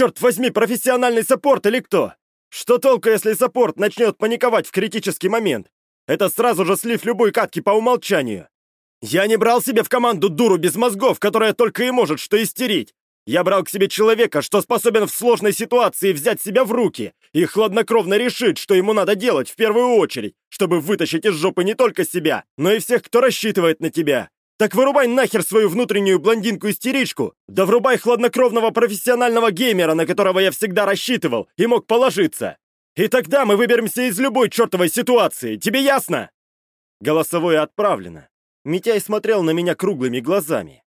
черт возьми, профессиональный саппорт или кто? Что толку, если саппорт начнет паниковать в критический момент? Это сразу же слив любой катки по умолчанию. Я не брал себе в команду дуру без мозгов, которая только и может что истерить. Я брал к себе человека, что способен в сложной ситуации взять себя в руки и хладнокровно решить, что ему надо делать в первую очередь, чтобы вытащить из жопы не только себя, но и всех, кто рассчитывает на тебя. Так вырубай нахер свою внутреннюю блондинку-истеричку, да врубай хладнокровного профессионального геймера, на которого я всегда рассчитывал и мог положиться. И тогда мы выберемся из любой чертовой ситуации, тебе ясно?» Голосовое отправлено. Митяй смотрел на меня круглыми глазами.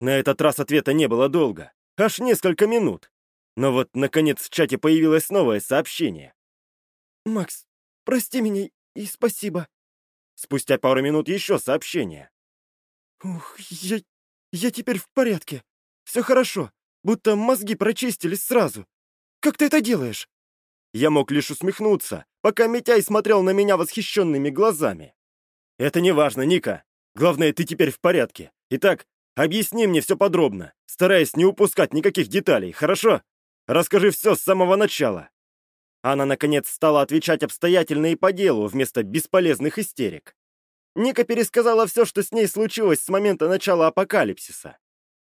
На этот раз ответа не было долго. Аж несколько минут. Но вот, наконец, в чате появилось новое сообщение. «Макс, прости меня и спасибо». Спустя пару минут еще сообщение. «Ух, я... я теперь в порядке. Все хорошо, будто мозги прочистились сразу. Как ты это делаешь?» Я мог лишь усмехнуться, пока Митяй смотрел на меня восхищенными глазами. «Это не важно, Ника. Главное, ты теперь в порядке. Итак, Объясни мне все подробно, стараясь не упускать никаких деталей, хорошо? Расскажи все с самого начала». Она, наконец, стала отвечать обстоятельно и по делу, вместо бесполезных истерик. Ника пересказала все, что с ней случилось с момента начала апокалипсиса.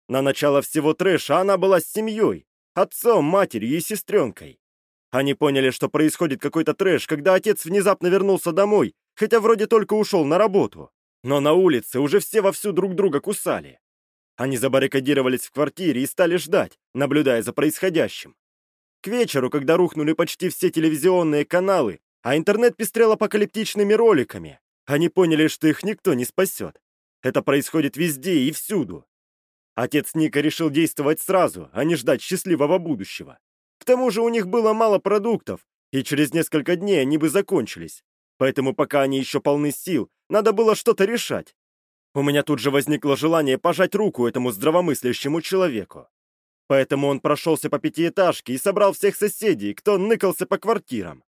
На начало всего трэша она была с семьей, отцом, матерью и сестренкой. Они поняли, что происходит какой-то трэш, когда отец внезапно вернулся домой, хотя вроде только ушел на работу. Но на улице уже все вовсю друг друга кусали. Они забаррикадировались в квартире и стали ждать, наблюдая за происходящим. К вечеру, когда рухнули почти все телевизионные каналы, а интернет пестрел апокалиптичными роликами, они поняли, что их никто не спасет. Это происходит везде и всюду. Отец Ника решил действовать сразу, а не ждать счастливого будущего. К тому же у них было мало продуктов, и через несколько дней они бы закончились. Поэтому пока они еще полны сил, надо было что-то решать. У меня тут же возникло желание пожать руку этому здравомыслящему человеку. Поэтому он прошелся по пятиэтажке и собрал всех соседей, кто ныкался по квартирам.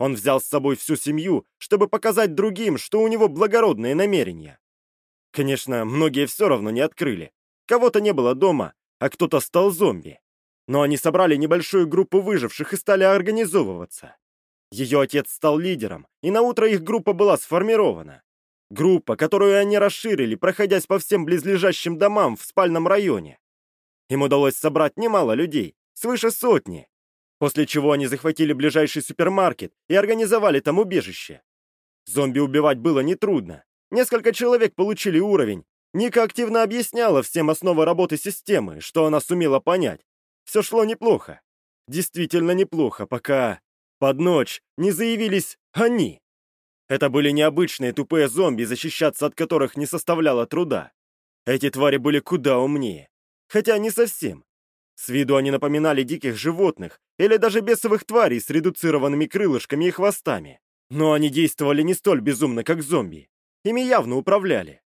Он взял с собой всю семью, чтобы показать другим, что у него благородные намерения. Конечно, многие все равно не открыли. Кого-то не было дома, а кто-то стал зомби. Но они собрали небольшую группу выживших и стали организовываться. Ее отец стал лидером, и на утро их группа была сформирована. Группа, которую они расширили, проходясь по всем близлежащим домам в спальном районе. Им удалось собрать немало людей, свыше сотни, после чего они захватили ближайший супермаркет и организовали там убежище. Зомби убивать было нетрудно. Несколько человек получили уровень. Ника активно объясняла всем основы работы системы, что она сумела понять. Все шло неплохо. Действительно неплохо, пока под ночь не заявились они. Это были необычные тупые зомби, защищаться от которых не составляло труда. Эти твари были куда умнее. Хотя не совсем. С виду они напоминали диких животных или даже бесовых тварей с редуцированными крылышками и хвостами. Но они действовали не столь безумно, как зомби. Ими явно управляли.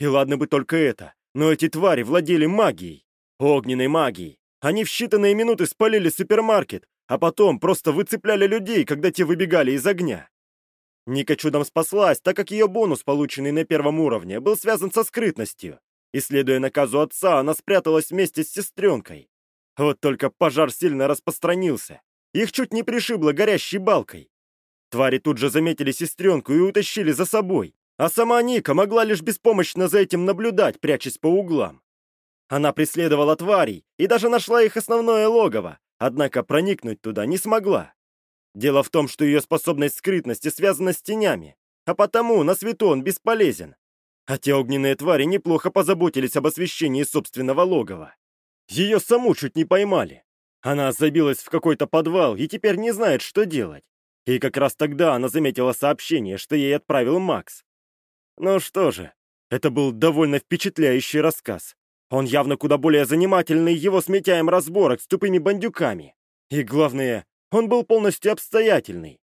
И ладно бы только это, но эти твари владели магией. Огненной магией. Они в считанные минуты спалили супермаркет, а потом просто выцепляли людей, когда те выбегали из огня. Ника чудом спаслась, так как ее бонус, полученный на первом уровне, был связан со скрытностью. И следуя наказу отца, она спряталась вместе с сестренкой. Вот только пожар сильно распространился. Их чуть не пришибло горящей балкой. Твари тут же заметили сестренку и утащили за собой, а сама Ника могла лишь беспомощно за этим наблюдать, прячась по углам. Она преследовала тварей и даже нашла их основное логово, однако проникнуть туда не смогла. Дело в том, что ее способность скрытности связана с тенями, а потому на свету он бесполезен. А те огненные твари неплохо позаботились об освещении собственного логова. Ее саму чуть не поймали. Она забилась в какой-то подвал и теперь не знает, что делать. И как раз тогда она заметила сообщение, что ей отправил Макс. Ну что же, это был довольно впечатляющий рассказ. Он явно куда более занимательный его с Митяем разборок с тупыми бандюками. И главное, он был полностью обстоятельный.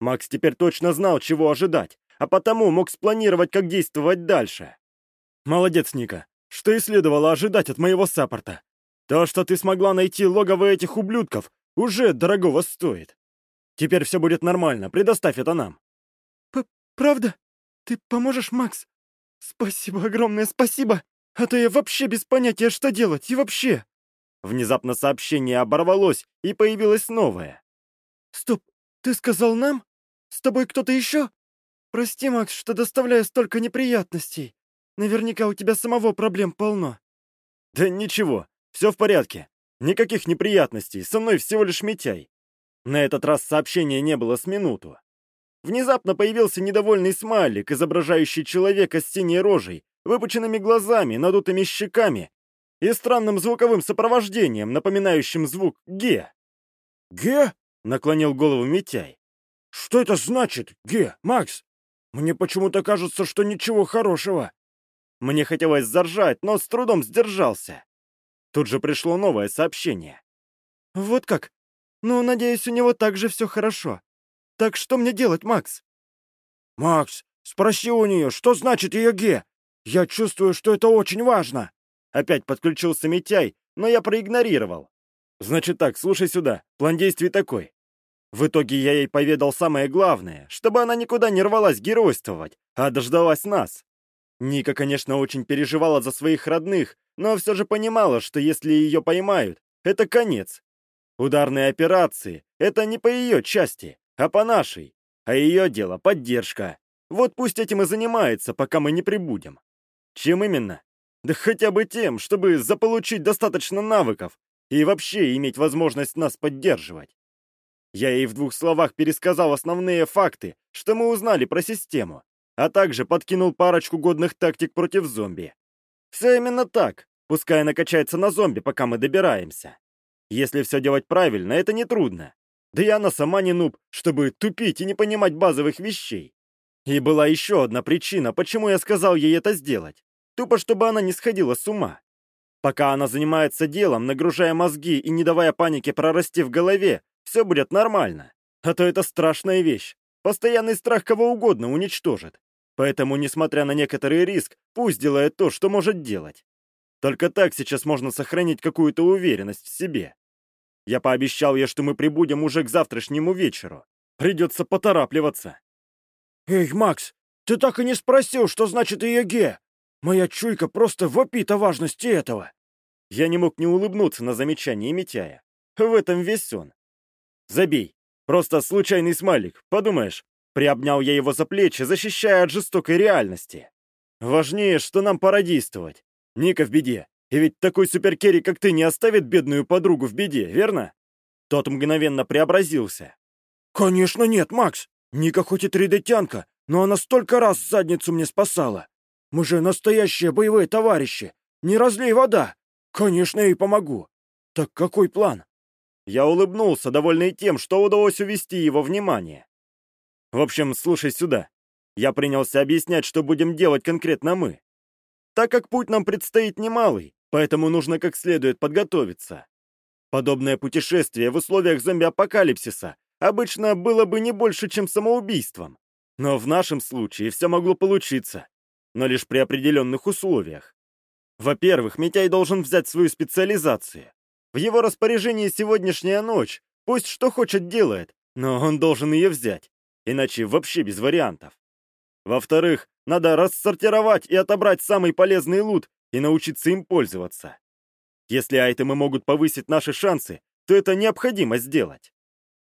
Макс теперь точно знал, чего ожидать, а потому мог спланировать, как действовать дальше. Молодец, Ника. Что и следовало ожидать от моего саппорта. То, что ты смогла найти логово этих ублюдков, уже дорогого стоит. Теперь все будет нормально, предоставь это нам. П Правда? Ты поможешь, Макс? Спасибо, огромное спасибо. А то я вообще без понятия, что делать, и вообще. Внезапно сообщение оборвалось, и появилось новое. «Стоп, ты сказал нам? С тобой кто-то еще? Прости, Макс, что доставляю столько неприятностей. Наверняка у тебя самого проблем полно». «Да ничего, все в порядке. Никаких неприятностей, со мной всего лишь Митяй». На этот раз сообщения не было с минуту. Внезапно появился недовольный смайлик, изображающий человека с синей рожей, выпученными глазами, надутыми щеками и странным звуковым сопровождением, напоминающим звук «ге». «Ге?» — наклонил голову Митяй. «Что это значит, Ге, Макс? Мне почему-то кажется, что ничего хорошего». Мне хотелось заржать, но с трудом сдержался. Тут же пришло новое сообщение. «Вот как? Ну, надеюсь, у него также все хорошо. Так что мне делать, Макс?» «Макс, спроси у нее, что значит ее Ге? Я чувствую, что это очень важно». Опять подключился Митяй, но я проигнорировал. Значит так, слушай сюда, план действий такой. В итоге я ей поведал самое главное, чтобы она никуда не рвалась геройствовать, а дождалась нас. Ника, конечно, очень переживала за своих родных, но все же понимала, что если ее поймают, это конец. Ударные операции — это не по ее части, а по нашей. А ее дело — поддержка. Вот пусть этим и занимается, пока мы не прибудем. Чем именно? Да хотя бы тем, чтобы заполучить достаточно навыков и вообще иметь возможность нас поддерживать. Я ей в двух словах пересказал основные факты, что мы узнали про систему, а также подкинул парочку годных тактик против зомби. Все именно так, пускай она качается на зомби, пока мы добираемся. Если все делать правильно, это нетрудно. Да и она сама не нуб, чтобы тупить и не понимать базовых вещей. И была еще одна причина, почему я сказал ей это сделать. Тупо, чтобы она не сходила с ума. Пока она занимается делом, нагружая мозги и не давая панике прорасти в голове, все будет нормально. А то это страшная вещь. Постоянный страх кого угодно уничтожит. Поэтому, несмотря на некоторый риск, пусть делает то, что может делать. Только так сейчас можно сохранить какую-то уверенность в себе. Я пообещал ей, что мы прибудем уже к завтрашнему вечеру. Придется поторапливаться. «Эй, Макс, ты так и не спросил, что значит ЕГЭ!» Моя чуйка просто вопит о важности этого. Я не мог не улыбнуться на замечание Митяя. В этом весь он. Забей. Просто случайный смайлик, подумаешь. Приобнял я его за плечи, защищая от жестокой реальности. Важнее, что нам пора действовать. Ника в беде. И ведь такой супер carry, как ты, не оставит бедную подругу в беде, верно? Тот мгновенно преобразился. Конечно нет, Макс. Ника хоть и тридетянка, но она столько раз задницу мне спасала. Мы же настоящие боевые товарищи. Не разлей вода. Конечно, я ей помогу. Так какой план? Я улыбнулся, довольный тем, что удалось увести его внимание. В общем, слушай сюда. Я принялся объяснять, что будем делать конкретно мы. Так как путь нам предстоит немалый, поэтому нужно как следует подготовиться. Подобное путешествие в условиях зомби-апокалипсиса обычно было бы не больше, чем самоубийством. Но в нашем случае все могло получиться но лишь при определенных условиях. Во-первых, Митяй должен взять свою специализацию. В его распоряжении сегодняшняя ночь, пусть что хочет делает, но он должен ее взять, иначе вообще без вариантов. Во-вторых, надо рассортировать и отобрать самый полезный лут и научиться им пользоваться. Если айтемы могут повысить наши шансы, то это необходимо сделать.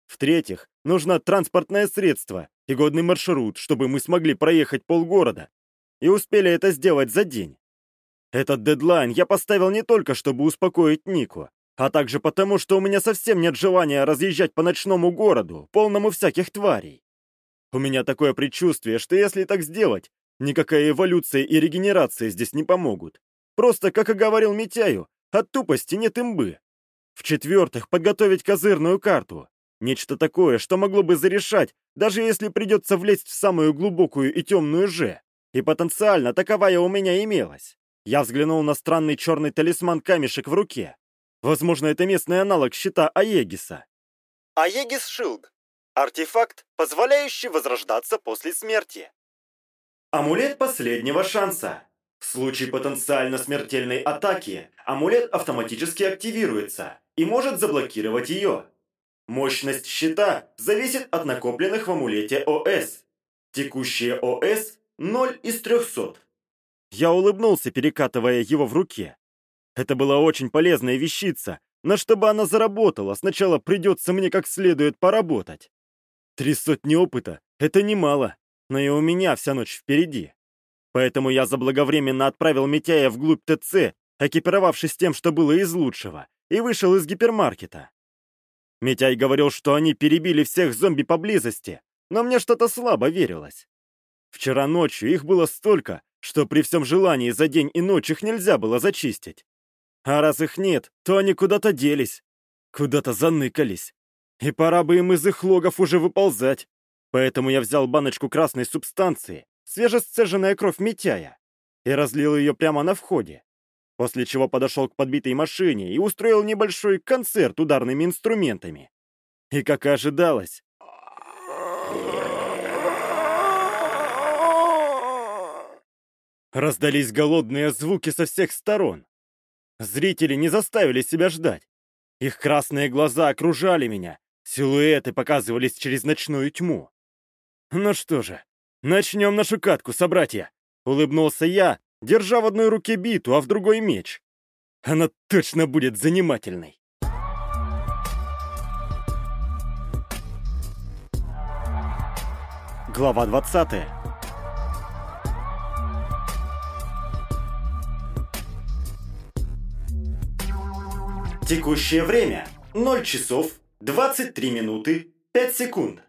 В-третьих, нужно транспортное средство и годный маршрут, чтобы мы смогли проехать полгорода и успели это сделать за день. Этот дедлайн я поставил не только, чтобы успокоить Нику, а также потому, что у меня совсем нет желания разъезжать по ночному городу, полному всяких тварей. У меня такое предчувствие, что если так сделать, никакая эволюция и регенерация здесь не помогут. Просто, как и говорил Митяю, от тупости нет имбы. В-четвертых, подготовить козырную карту. Нечто такое, что могло бы зарешать, даже если придется влезть в самую глубокую и темную же. И потенциально таковая у меня имелась. Я взглянул на странный черный талисман-камешек в руке. Возможно, это местный аналог щита Аегиса. Аегис Шилд. Артефакт, позволяющий возрождаться после смерти. Амулет последнего шанса. В случае потенциально смертельной атаки, амулет автоматически активируется и может заблокировать ее. Мощность щита зависит от накопленных в амулете ОС. Текущие ОС Ноль из трехсот. Я улыбнулся, перекатывая его в руке. Это была очень полезная вещица, но чтобы она заработала, сначала придется мне как следует поработать. Три сотни опыта — это немало, но и у меня вся ночь впереди. Поэтому я заблаговременно отправил Митяя вглубь ТЦ, экипировавшись тем, что было из лучшего, и вышел из гипермаркета. Митяй говорил, что они перебили всех зомби поблизости, но мне что-то слабо верилось. Вчера ночью их было столько, что при всем желании за день и ночь их нельзя было зачистить. А раз их нет, то они куда-то делись, куда-то заныкались. И пора бы им из их логов уже выползать. Поэтому я взял баночку красной субстанции, свежесцеженная кровь Митяя, и разлил ее прямо на входе. После чего подошел к подбитой машине и устроил небольшой концерт ударными инструментами. И, как и ожидалось, раздались голодные звуки со всех сторон. Зрители не заставили себя ждать. Их красные глаза окружали меня, силуэты показывались через ночную тьму. Ну что же, начнем нашу катку, собратья. Улыбнулся я, держа в одной руке биту, а в другой меч. Она точно будет занимательной. Глава 20 Текущее время 0 часов 23 минуты 5 секунд.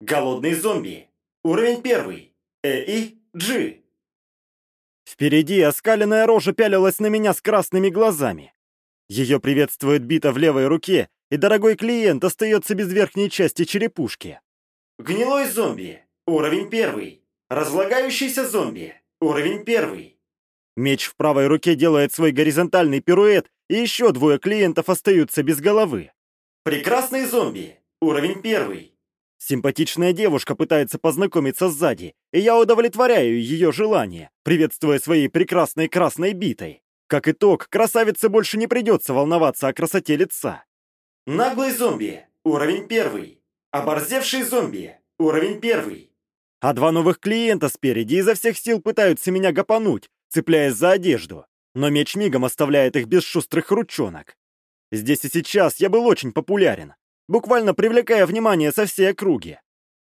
Голодный зомби. Уровень 1. ЭИ G. Впереди оскаленная рожа пялилась на меня с красными глазами. Ее приветствует бита в левой руке, и дорогой клиент остается без верхней части черепушки. Гнилой зомби. Уровень 1. Разлагающийся зомби. Уровень 1. Меч в правой руке делает свой горизонтальный пируэт, и еще двое клиентов остаются без головы. Прекрасный зомби. Уровень первый. Симпатичная девушка пытается познакомиться сзади, и я удовлетворяю ее желание, приветствуя своей прекрасной красной битой. Как итог, красавице больше не придется волноваться о красоте лица. Наглый зомби. Уровень первый. Оборзевший зомби. Уровень первый. А два новых клиента спереди изо всех сил пытаются меня гопануть, цепляясь за одежду но меч мигом оставляет их без шустрых ручонок. Здесь и сейчас я был очень популярен, буквально привлекая внимание со всей округи.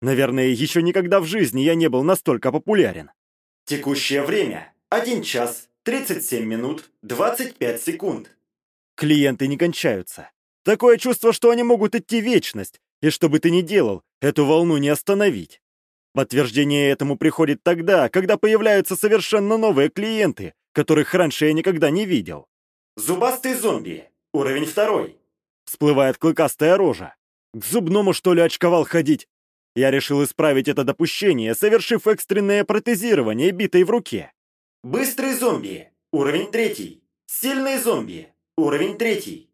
Наверное, еще никогда в жизни я не был настолько популярен. Текущее время — 1 час 37 минут 25 секунд. Клиенты не кончаются. Такое чувство, что они могут идти вечность, и что бы ты ни делал, эту волну не остановить. Подтверждение этому приходит тогда, когда появляются совершенно новые клиенты, которых раньше я никогда не видел. Зубастый зомби. Уровень второй. Всплывает клыкастая рожа. К зубному, что ли, очковал ходить? Я решил исправить это допущение, совершив экстренное протезирование, битой в руке. Быстрый зомби. Уровень третий. Сильный зомби. Уровень третий.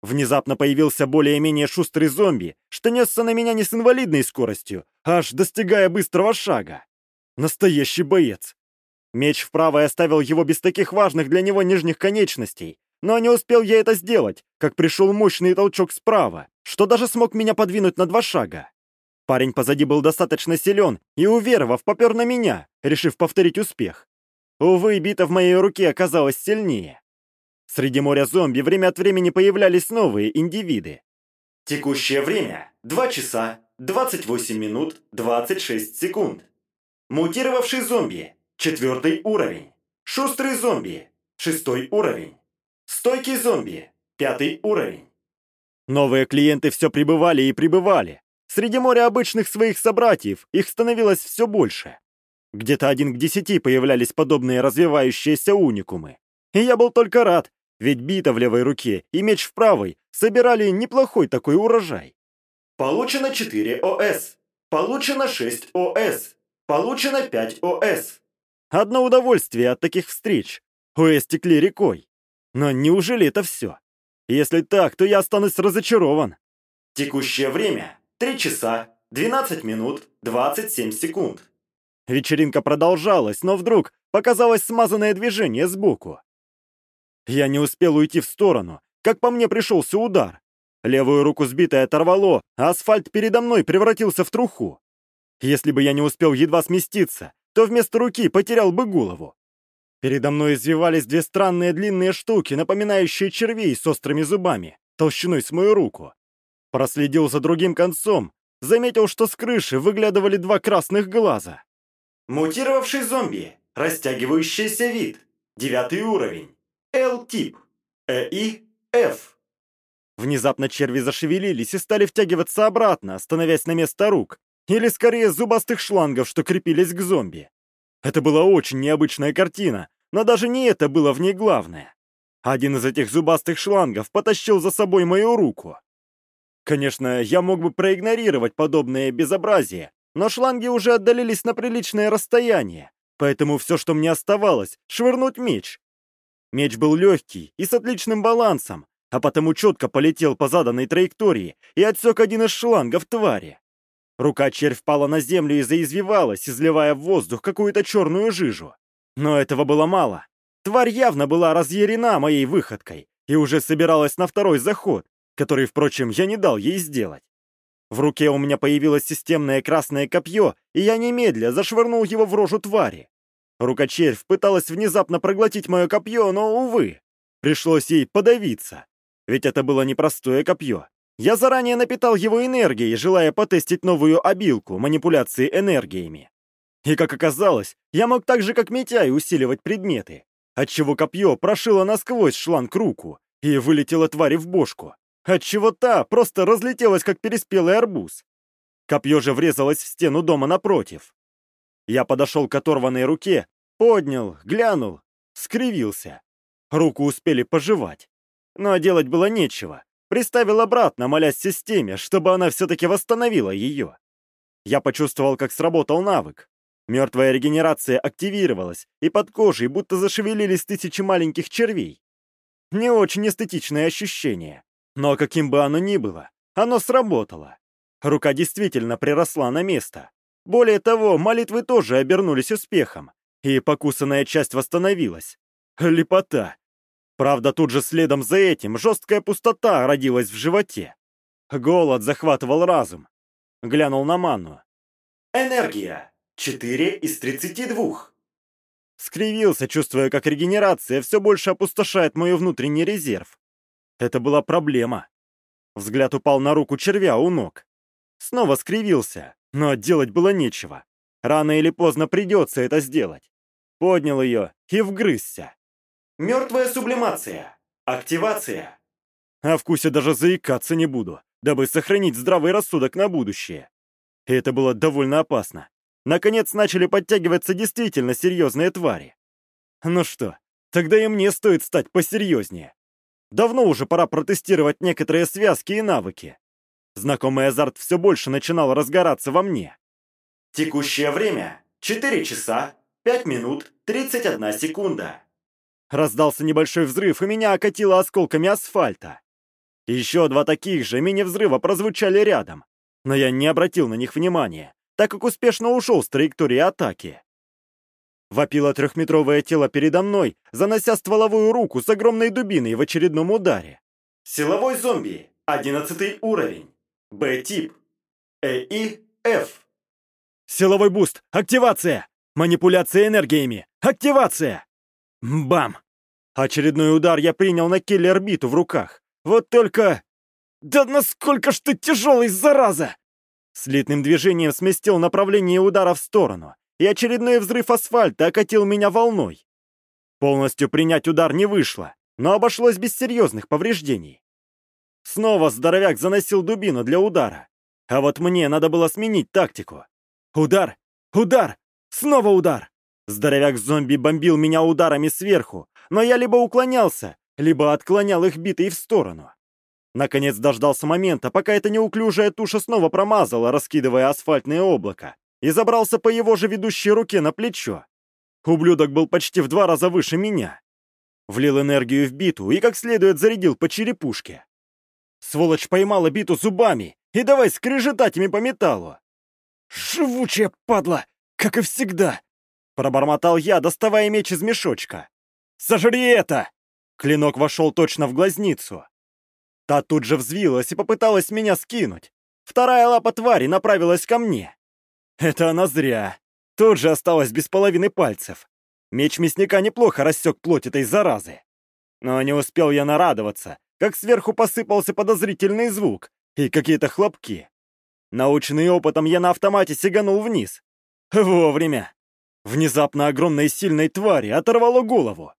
Внезапно появился более-менее шустрый зомби, что несся на меня не с инвалидной скоростью, аж достигая быстрого шага. Настоящий боец. Меч в правой оставил его без таких важных для него нижних конечностей, но не успел я это сделать, как пришел мощный толчок справа, что даже смог меня подвинуть на два шага. Парень позади был достаточно силен и, уверовав, попер на меня, решив повторить успех. Увы, бита в моей руке оказалась сильнее. Среди моря зомби время от времени появлялись новые индивиды. Текущее время — 2 часа 28 минут 26 секунд. Мутировавший зомби Четвертый уровень. Шустрый зомби. Шестой уровень. Стойкий зомби. Пятый уровень. Новые клиенты все прибывали и прибывали. Среди моря обычных своих собратьев их становилось все больше. Где-то один к десяти появлялись подобные развивающиеся уникумы. И я был только рад, ведь бита в левой руке и меч в правой собирали неплохой такой урожай. Получено 4 ОС. Получено 6 ОС. Получено 5 ОС. Одно удовольствие от таких встреч. Уэ стекли рекой. Но неужели это все? Если так, то я останусь разочарован. Текущее время — 3 часа, 12 минут, 27 секунд. Вечеринка продолжалась, но вдруг показалось смазанное движение сбоку. Я не успел уйти в сторону, как по мне пришелся удар. Левую руку сбитое оторвало, а асфальт передо мной превратился в труху. Если бы я не успел едва сместиться, то вместо руки потерял бы голову. Передо мной извивались две странные длинные штуки, напоминающие червей с острыми зубами, толщиной с мою руку. Проследил за другим концом, заметил, что с крыши выглядывали два красных глаза. Мутировавший зомби. Растягивающийся вид. Девятый уровень. L-тип. ЭИ. F. Внезапно черви зашевелились и стали втягиваться обратно, становясь на место рук, или скорее зубастых шлангов, что крепились к зомби. Это была очень необычная картина, но даже не это было в ней главное. Один из этих зубастых шлангов потащил за собой мою руку. Конечно, я мог бы проигнорировать подобное безобразие, но шланги уже отдалились на приличное расстояние, поэтому все, что мне оставалось, швырнуть меч. Меч был легкий и с отличным балансом, а потому четко полетел по заданной траектории и отсек один из шлангов твари. Рука червь впала на землю и заизвивалась, изливая в воздух какую-то черную жижу. Но этого было мало. Тварь явно была разъярена моей выходкой и уже собиралась на второй заход, который, впрочем, я не дал ей сделать. В руке у меня появилось системное красное копье, и я немедля зашвырнул его в рожу твари. Рука-червь пыталась внезапно проглотить мое копье, но, увы, пришлось ей подавиться. Ведь это было непростое копье. Я заранее напитал его энергией, желая потестить новую обилку манипуляции энергиями. И, как оказалось, я мог так же, как Митяй, усиливать предметы, отчего копье прошило насквозь шланг руку и вылетело твари в бошку, отчего та просто разлетелась, как переспелый арбуз. Копье же врезалось в стену дома напротив. Я подошел к оторванной руке, поднял, глянул, скривился. Руку успели пожевать. Но делать было нечего. Приставил обратно, молясь системе, чтобы она все-таки восстановила ее. Я почувствовал, как сработал навык. Мертвая регенерация активировалась, и под кожей будто зашевелились тысячи маленьких червей. Не очень эстетичное ощущение. Но каким бы оно ни было, оно сработало. Рука действительно приросла на место. Более того, молитвы тоже обернулись успехом, и покусанная часть восстановилась. Лепота. Правда, тут же следом за этим жесткая пустота родилась в животе. Голод захватывал разум. Глянул на ману. Энергия. 4 из 32. Скривился, чувствуя, как регенерация все больше опустошает мой внутренний резерв. Это была проблема. Взгляд упал на руку червя у ног. Снова скривился, но делать было нечего. Рано или поздно придется это сделать. Поднял ее и вгрызся. Мертвая сублимация. Активация. О вкусе даже заикаться не буду, дабы сохранить здравый рассудок на будущее. Это было довольно опасно. Наконец начали подтягиваться действительно серьезные твари. Ну что, тогда и мне стоит стать посерьезнее. Давно уже пора протестировать некоторые связки и навыки. Знакомый азарт все больше начинал разгораться во мне. Текущее время — 4 часа, 5 минут, 31 секунда. Раздался небольшой взрыв, и меня окатило осколками асфальта. Еще два таких же мини-взрыва прозвучали рядом, но я не обратил на них внимания, так как успешно ушел с траектории атаки. Вопило трехметровое тело передо мной, занося стволовую руку с огромной дубиной в очередном ударе. Силовой зомби, одиннадцатый уровень. Б-тип. ЭИ, F. Силовой буст, активация! Манипуляция энергиями, активация! Бам! Очередной удар я принял на киллер-биту в руках. Вот только... Да насколько ж ты тяжелый, зараза! Слитным движением сместил направление удара в сторону, и очередной взрыв асфальта окатил меня волной. Полностью принять удар не вышло, но обошлось без серьезных повреждений. Снова здоровяк заносил дубину для удара. А вот мне надо было сменить тактику. Удар! Удар! Снова удар! Здоровяк-зомби бомбил меня ударами сверху, но я либо уклонялся, либо отклонял их битой в сторону. Наконец дождался момента, пока эта неуклюжая туша снова промазала, раскидывая асфальтное облако, и забрался по его же ведущей руке на плечо. Ублюдок был почти в два раза выше меня. Влил энергию в биту и как следует зарядил по черепушке. Сволочь поймала биту зубами и давай скрежетать ими по металлу. «Живучая падла, как и всегда!» Пробормотал я, доставая меч из мешочка. «Сожри это!» Клинок вошел точно в глазницу. Та тут же взвилась и попыталась меня скинуть. Вторая лапа твари направилась ко мне. Это она зря. Тут же осталась без половины пальцев. Меч мясника неплохо рассек плоть этой заразы. Но не успел я нарадоваться, как сверху посыпался подозрительный звук и какие-то хлопки. Наученный опытом, я на автомате сиганул вниз. Вовремя. Внезапно огромной сильной твари оторвало голову.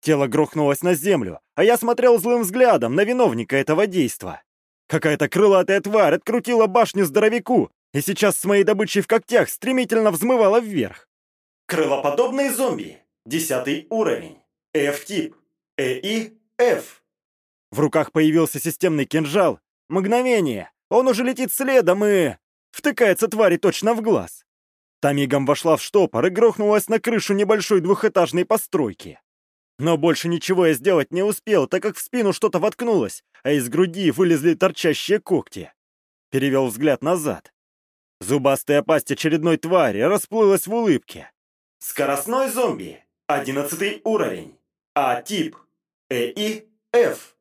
Тело грохнулось на землю, а я смотрел злым взглядом на виновника этого действа. Какая-то крылатая тварь открутила башню здоровяку и сейчас с моей добычей в когтях стремительно взмывала вверх. Крылоподобные зомби. Десятый уровень. F-тип. ЭИ F. В руках появился системный кинжал. Мгновение. Он уже летит следом и... Втыкается твари точно в глаз. Та мигом вошла в штопор и грохнулась на крышу небольшой двухэтажной постройки. Но больше ничего я сделать не успел, так как в спину что-то воткнулось, а из груди вылезли торчащие когти. Перевел взгляд назад. Зубастая пасть очередной твари расплылась в улыбке. Скоростной зомби. Одиннадцатый уровень. А-тип. ЭИ F.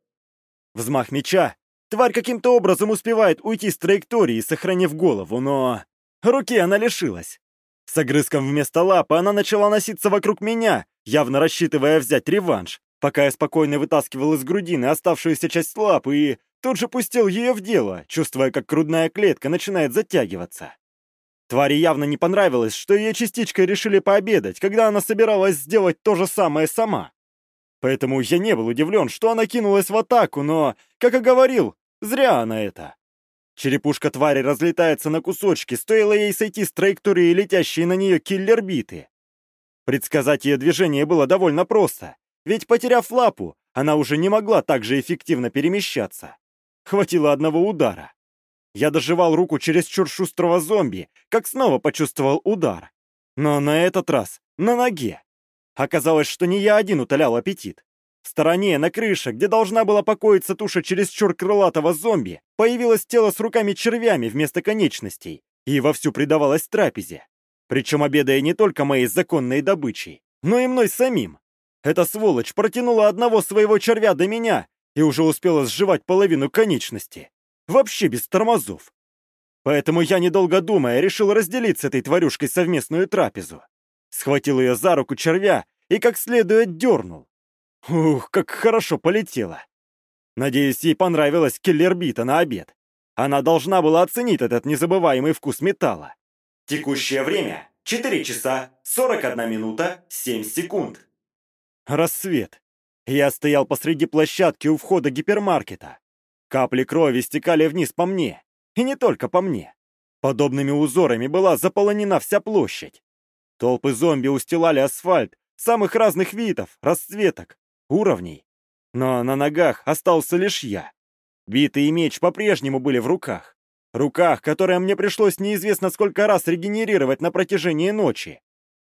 Взмах меча. Тварь каким-то образом успевает уйти с траектории, сохранив голову, но... Руки она лишилась. С огрызком вместо лапы она начала носиться вокруг меня, явно рассчитывая взять реванш, пока я спокойно вытаскивал из грудины оставшуюся часть лапы и тут же пустил ее в дело, чувствуя, как грудная клетка начинает затягиваться. Твари явно не понравилось, что ее частичкой решили пообедать, когда она собиралась сделать то же самое сама. Поэтому я не был удивлен, что она кинулась в атаку, но, как и говорил, зря она это. Черепушка твари разлетается на кусочки, стоило ей сойти с траектории летящей на нее киллер-биты. Предсказать ее движение было довольно просто, ведь, потеряв лапу, она уже не могла так же эффективно перемещаться. Хватило одного удара. Я доживал руку через чур шустрого зомби, как снова почувствовал удар. Но на этот раз на ноге. Оказалось, что не я один утолял аппетит. В стороне, на крыше, где должна была покоиться туша чересчур крылатого зомби, появилось тело с руками-червями вместо конечностей и вовсю предавалось трапезе. Причем обедая не только моей законной добычей, но и мной самим. Эта сволочь протянула одного своего червя до меня и уже успела сживать половину конечности. Вообще без тормозов. Поэтому я, недолго думая, решил разделить с этой тварюшкой совместную трапезу. Схватил ее за руку червя и как следует дернул. Ух, как хорошо полетело. Надеюсь, ей понравилась киллербита на обед. Она должна была оценить этот незабываемый вкус металла. Текущее время 4 часа 41 минута 7 секунд. Рассвет. Я стоял посреди площадки у входа гипермаркета. Капли крови стекали вниз по мне. И не только по мне. Подобными узорами была заполонена вся площадь. Толпы зомби устилали асфальт самых разных видов, расцветок, уровней. Но на ногах остался лишь я. Биты и меч по-прежнему были в руках. Руках, которые мне пришлось неизвестно сколько раз регенерировать на протяжении ночи.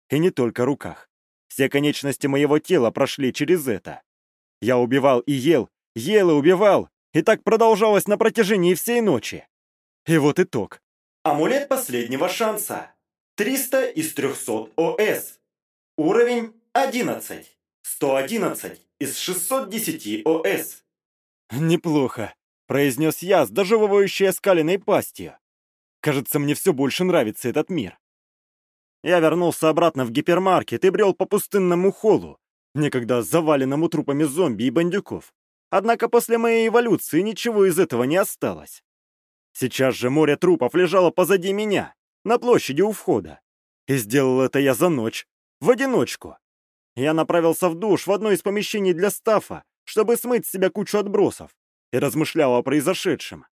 И не только руках. Все конечности моего тела прошли через это. Я убивал и ел, ел и убивал, и так продолжалось на протяжении всей ночи. И вот итог. Амулет последнего шанса. 300 из 300 ОС. Уровень 11. 111 из 610 ОС. Неплохо, произнес я с дожевывающей оскаленной пастью. Кажется, мне все больше нравится этот мир. Я вернулся обратно в гипермаркет и брел по пустынному холлу, некогда заваленному трупами зомби и бандюков. Однако после моей эволюции ничего из этого не осталось. Сейчас же море трупов лежало позади меня, на площади у входа. И сделал это я за ночь, в одиночку. Я направился в душ в одно из помещений для стафа, чтобы смыть с себя кучу отбросов, и размышлял о произошедшем.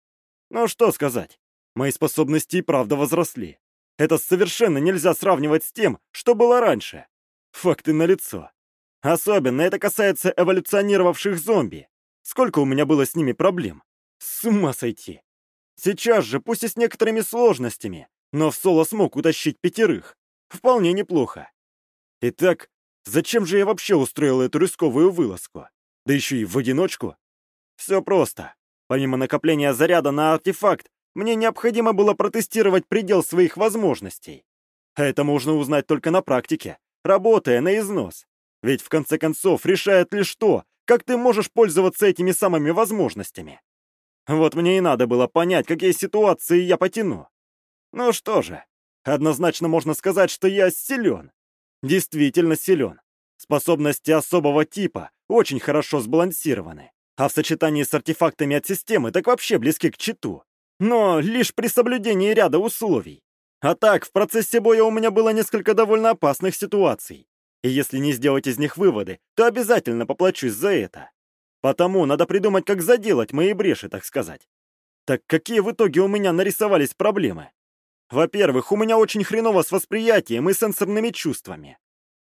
Ну что сказать, мои способности и правда возросли. Это совершенно нельзя сравнивать с тем, что было раньше. Факты налицо. Особенно это касается эволюционировавших зомби. Сколько у меня было с ними проблем. С ума сойти. Сейчас же, пусть и с некоторыми сложностями, но в соло смог утащить пятерых. Вполне неплохо. Итак, зачем же я вообще устроил эту рисковую вылазку? Да еще и в одиночку? Все просто. Помимо накопления заряда на артефакт, мне необходимо было протестировать предел своих возможностей. Это можно узнать только на практике, работая на износ. Ведь в конце концов решает лишь то, как ты можешь пользоваться этими самыми возможностями. Вот мне и надо было понять, какие ситуации я потяну. Ну что же, однозначно можно сказать, что я силен. Действительно силен. Способности особого типа очень хорошо сбалансированы, а в сочетании с артефактами от системы так вообще близки к читу. Но лишь при соблюдении ряда условий. А так, в процессе боя у меня было несколько довольно опасных ситуаций. И если не сделать из них выводы, то обязательно поплачусь за это. Потому надо придумать, как заделать мои бреши, так сказать. Так какие в итоге у меня нарисовались проблемы? Во-первых, у меня очень хреново с восприятием и сенсорными чувствами.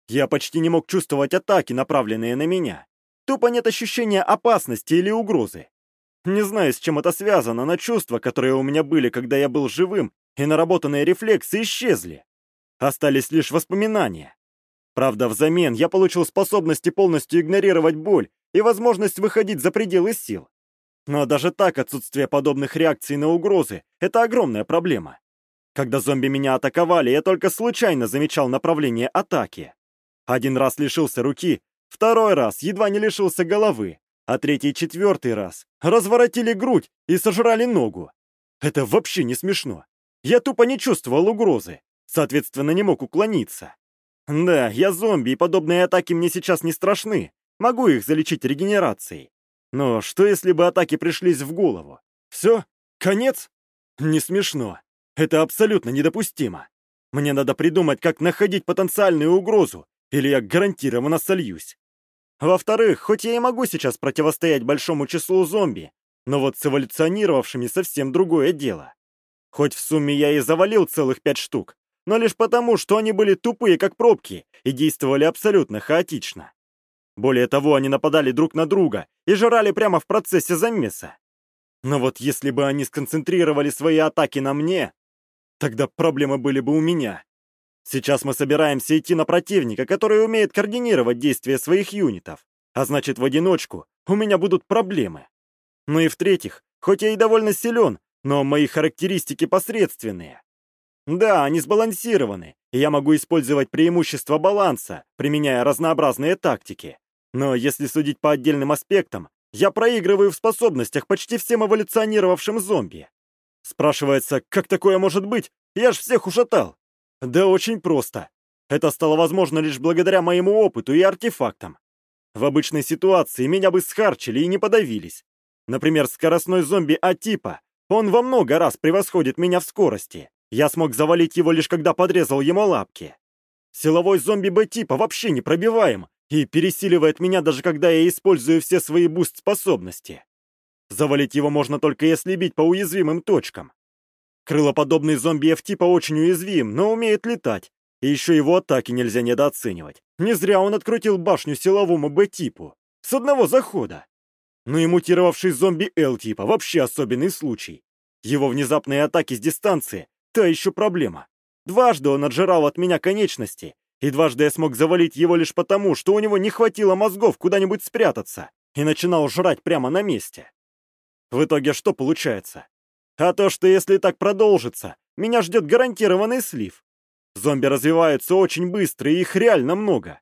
Я почти не мог чувствовать атаки, направленные на меня. Тупо нет ощущения опасности или угрозы. Не знаю, с чем это связано, но чувства, которые у меня были, когда я был живым, и наработанные рефлексы исчезли. Остались лишь воспоминания. Правда, взамен я получил способности полностью игнорировать боль и возможность выходить за пределы сил. Но даже так отсутствие подобных реакций на угрозы — это огромная проблема. Когда зомби меня атаковали, я только случайно замечал направление атаки. Один раз лишился руки, второй раз едва не лишился головы, а третий и четвертый раз разворотили грудь и сожрали ногу. Это вообще не смешно. Я тупо не чувствовал угрозы, соответственно, не мог уклониться. Да, я зомби, и подобные атаки мне сейчас не страшны. Могу их залечить регенерацией. Но что если бы атаки пришлись в голову? Все? Конец? Не смешно. Это абсолютно недопустимо. Мне надо придумать, как находить потенциальную угрозу, или я гарантированно сольюсь. Во-вторых, хоть я и могу сейчас противостоять большому числу зомби, но вот с эволюционировавшими совсем другое дело. Хоть в сумме я и завалил целых пять штук, но лишь потому, что они были тупые, как пробки, и действовали абсолютно хаотично. Более того, они нападали друг на друга и жрали прямо в процессе замеса. Но вот если бы они сконцентрировали свои атаки на мне, Тогда проблемы были бы у меня. Сейчас мы собираемся идти на противника, который умеет координировать действия своих юнитов. А значит, в одиночку у меня будут проблемы. Ну и в-третьих, хоть я и довольно силен, но мои характеристики посредственные. Да, они сбалансированы, и я могу использовать преимущество баланса, применяя разнообразные тактики. Но если судить по отдельным аспектам, я проигрываю в способностях почти всем эволюционировавшим зомби. Спрашивается, как такое может быть? Я ж всех ушатал. Да очень просто. Это стало возможно лишь благодаря моему опыту и артефактам. В обычной ситуации меня бы схарчили и не подавились. Например, скоростной зомби А-типа. Он во много раз превосходит меня в скорости. Я смог завалить его лишь когда подрезал ему лапки. Силовой зомби Б-типа вообще непробиваем и пересиливает меня даже когда я использую все свои буст-способности. Завалить его можно только если бить по уязвимым точкам. Крылоподобный зомби F-типа очень уязвим, но умеет летать. И еще его атаки нельзя недооценивать. Не зря он открутил башню силовому Б-типу. С одного захода. Ну и мутировавший зомби L-типа вообще особенный случай. Его внезапные атаки с дистанции — та еще проблема. Дважды он отжирал от меня конечности, и дважды я смог завалить его лишь потому, что у него не хватило мозгов куда-нибудь спрятаться, и начинал жрать прямо на месте. В итоге что получается? А то, что если так продолжится, меня ждет гарантированный слив. Зомби развиваются очень быстро, и их реально много.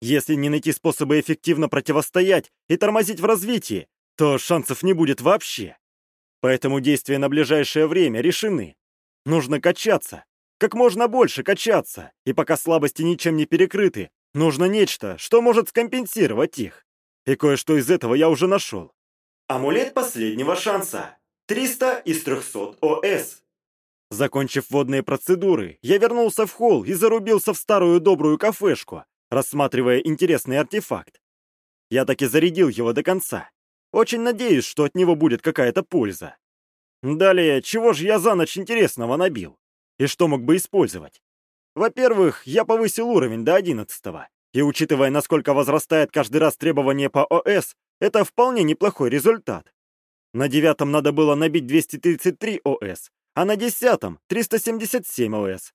Если не найти способы эффективно противостоять и тормозить в развитии, то шансов не будет вообще. Поэтому действия на ближайшее время решены. Нужно качаться. Как можно больше качаться. И пока слабости ничем не перекрыты, нужно нечто, что может скомпенсировать их. И кое-что из этого я уже нашел. Амулет последнего шанса. 300 из 300 ОС. Закончив водные процедуры, я вернулся в холл и зарубился в старую добрую кафешку, рассматривая интересный артефакт. Я таки зарядил его до конца. Очень надеюсь, что от него будет какая-то польза. Далее, чего же я за ночь интересного набил? И что мог бы использовать? Во-первых, я повысил уровень до 11 и учитывая, насколько возрастает каждый раз требование по ОС, это вполне неплохой результат. На девятом надо было набить 233 ОС, а на десятом — 377 ОС.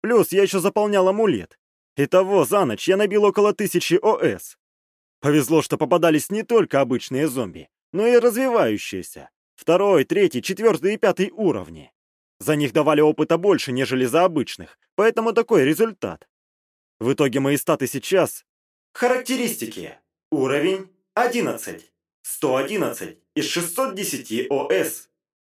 Плюс я еще заполнял амулет. Итого за ночь я набил около 1000 ОС. Повезло, что попадались не только обычные зомби, но и развивающиеся. Второй, третий, четвертый и пятый уровни. За них давали опыта больше, нежели за обычных, поэтому такой результат. В итоге мои статы сейчас... Характеристики. Уровень 11. 111 из 610 ОС.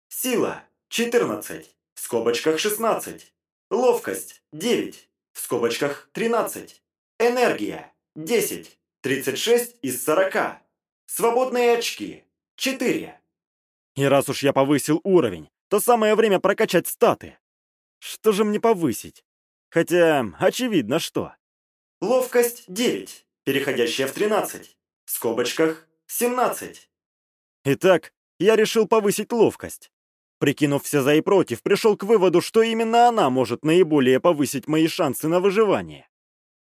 Сила 14. В скобочках 16. Ловкость 9. В скобочках 13. Энергия 10. 36 из 40. Свободные очки. 4. И раз уж я повысил уровень, то самое время прокачать статы. Что же мне повысить? Хотя, очевидно, что. Ловкость 9, переходящая в 13. В скобочках 17. Итак, я решил повысить ловкость. Прикинув все за и против, пришел к выводу, что именно она может наиболее повысить мои шансы на выживание.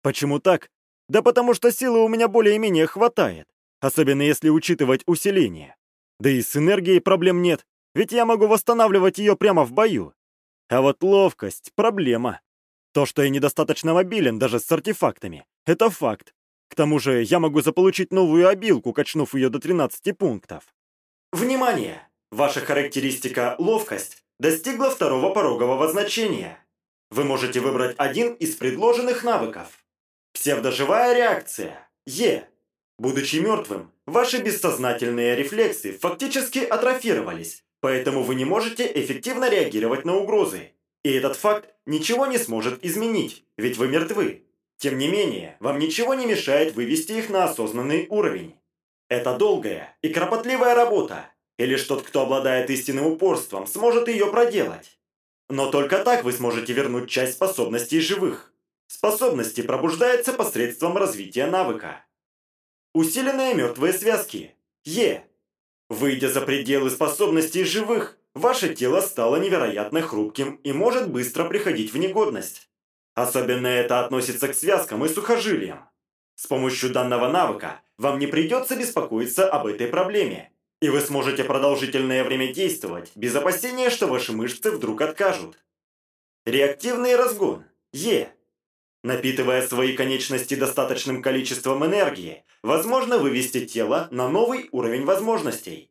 Почему так? Да потому что силы у меня более-менее хватает, особенно если учитывать усиление. Да и с энергией проблем нет, ведь я могу восстанавливать ее прямо в бою. А вот ловкость — проблема. То, что я недостаточно мобилен даже с артефактами, это факт. К тому же я могу заполучить новую обилку, качнув ее до 13 пунктов. Внимание! Ваша характеристика «Ловкость» достигла второго порогового значения. Вы можете выбрать один из предложенных навыков. Псевдоживая реакция Е. Будучи мертвым, ваши бессознательные рефлексы фактически атрофировались, поэтому вы не можете эффективно реагировать на угрозы. И этот факт ничего не сможет изменить, ведь вы мертвы. Тем не менее, вам ничего не мешает вывести их на осознанный уровень. Это долгая и кропотливая работа, и лишь тот, кто обладает истинным упорством, сможет ее проделать. Но только так вы сможете вернуть часть способностей живых. Способности пробуждаются посредством развития навыка. Усиленные мертвые связки. Е. Выйдя за пределы способностей живых, ваше тело стало невероятно хрупким и может быстро приходить в негодность. Особенно это относится к связкам и сухожилиям. С помощью данного навыка вам не придется беспокоиться об этой проблеме, и вы сможете продолжительное время действовать, без опасения, что ваши мышцы вдруг откажут. Реактивный разгон. Е. Напитывая свои конечности достаточным количеством энергии, возможно вывести тело на новый уровень возможностей.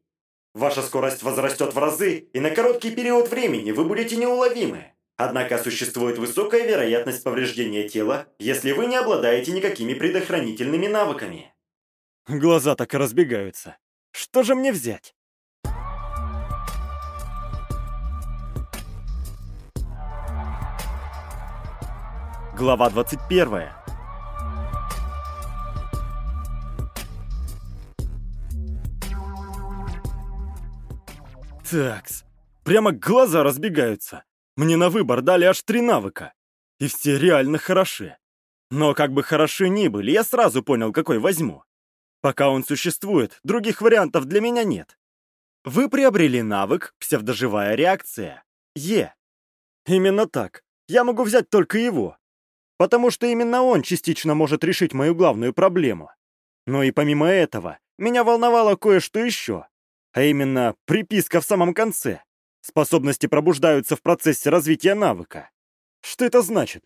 Ваша скорость возрастет в разы, и на короткий период времени вы будете неуловимы. Однако существует высокая вероятность повреждения тела, если вы не обладаете никакими предохранительными навыками. Глаза так и разбегаются. Что же мне взять? Глава 21. Такс. Прямо глаза разбегаются. Мне на выбор дали аж три навыка. И все реально хороши. Но как бы хороши ни были, я сразу понял, какой возьму. Пока он существует, других вариантов для меня нет. Вы приобрели навык «Псевдоживая реакция» Е. Именно так. Я могу взять только его. Потому что именно он частично может решить мою главную проблему. Но и помимо этого, меня волновало кое-что еще. А именно, приписка в самом конце. Способности пробуждаются в процессе развития навыка. Что это значит?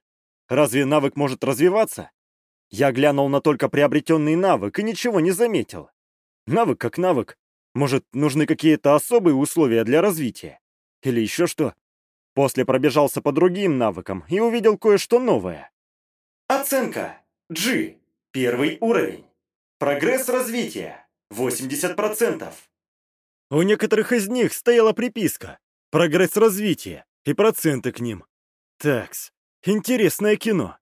Разве навык может развиваться? Я глянул на только приобретенный навык и ничего не заметил. Навык как навык. Может, нужны какие-то особые условия для развития? Или еще что? После пробежался по другим навыкам и увидел кое-что новое. Оценка. G. Первый уровень. Прогресс развития. 80%. У некоторых из них стояла приписка «Прогресс развития» и проценты к ним. Такс, интересное кино.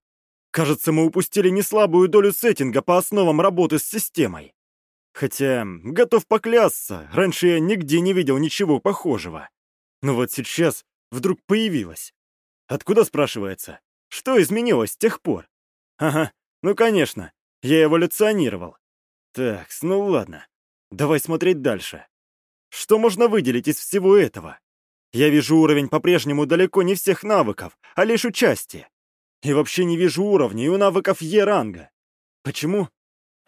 Кажется, мы упустили неслабую долю сеттинга по основам работы с системой. Хотя, готов поклясться, раньше я нигде не видел ничего похожего. Но вот сейчас вдруг появилось. Откуда, спрашивается? Что изменилось с тех пор? Ага, ну конечно, я эволюционировал. Так, ну ладно. Давай смотреть дальше. Что можно выделить из всего этого? Я вижу уровень по-прежнему далеко не всех навыков, а лишь у. И вообще не вижу уровней у навыков Е-ранга. Почему?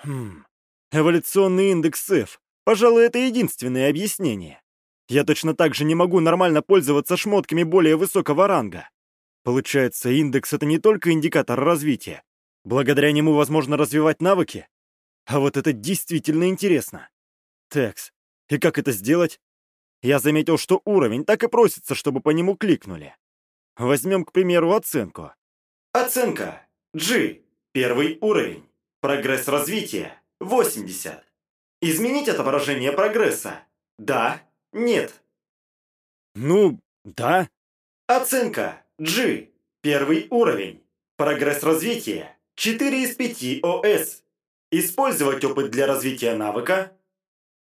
Хм... Эволюционный индекс F. Пожалуй, это единственное объяснение. Я точно так же не могу нормально пользоваться шмотками более высокого ранга. Получается, индекс — это не только индикатор развития. Благодаря нему возможно развивать навыки? А вот это действительно интересно. Текс. И как это сделать? Я заметил, что уровень так и просится, чтобы по нему кликнули. Возьмем, к примеру, оценку. Оценка. G. Первый уровень. Прогресс развития. 80. Изменить отображение прогресса. Да. Нет. Ну, да. Оценка. G. Первый уровень. Прогресс развития. 4 из 5 ОС. Использовать опыт для развития навыка.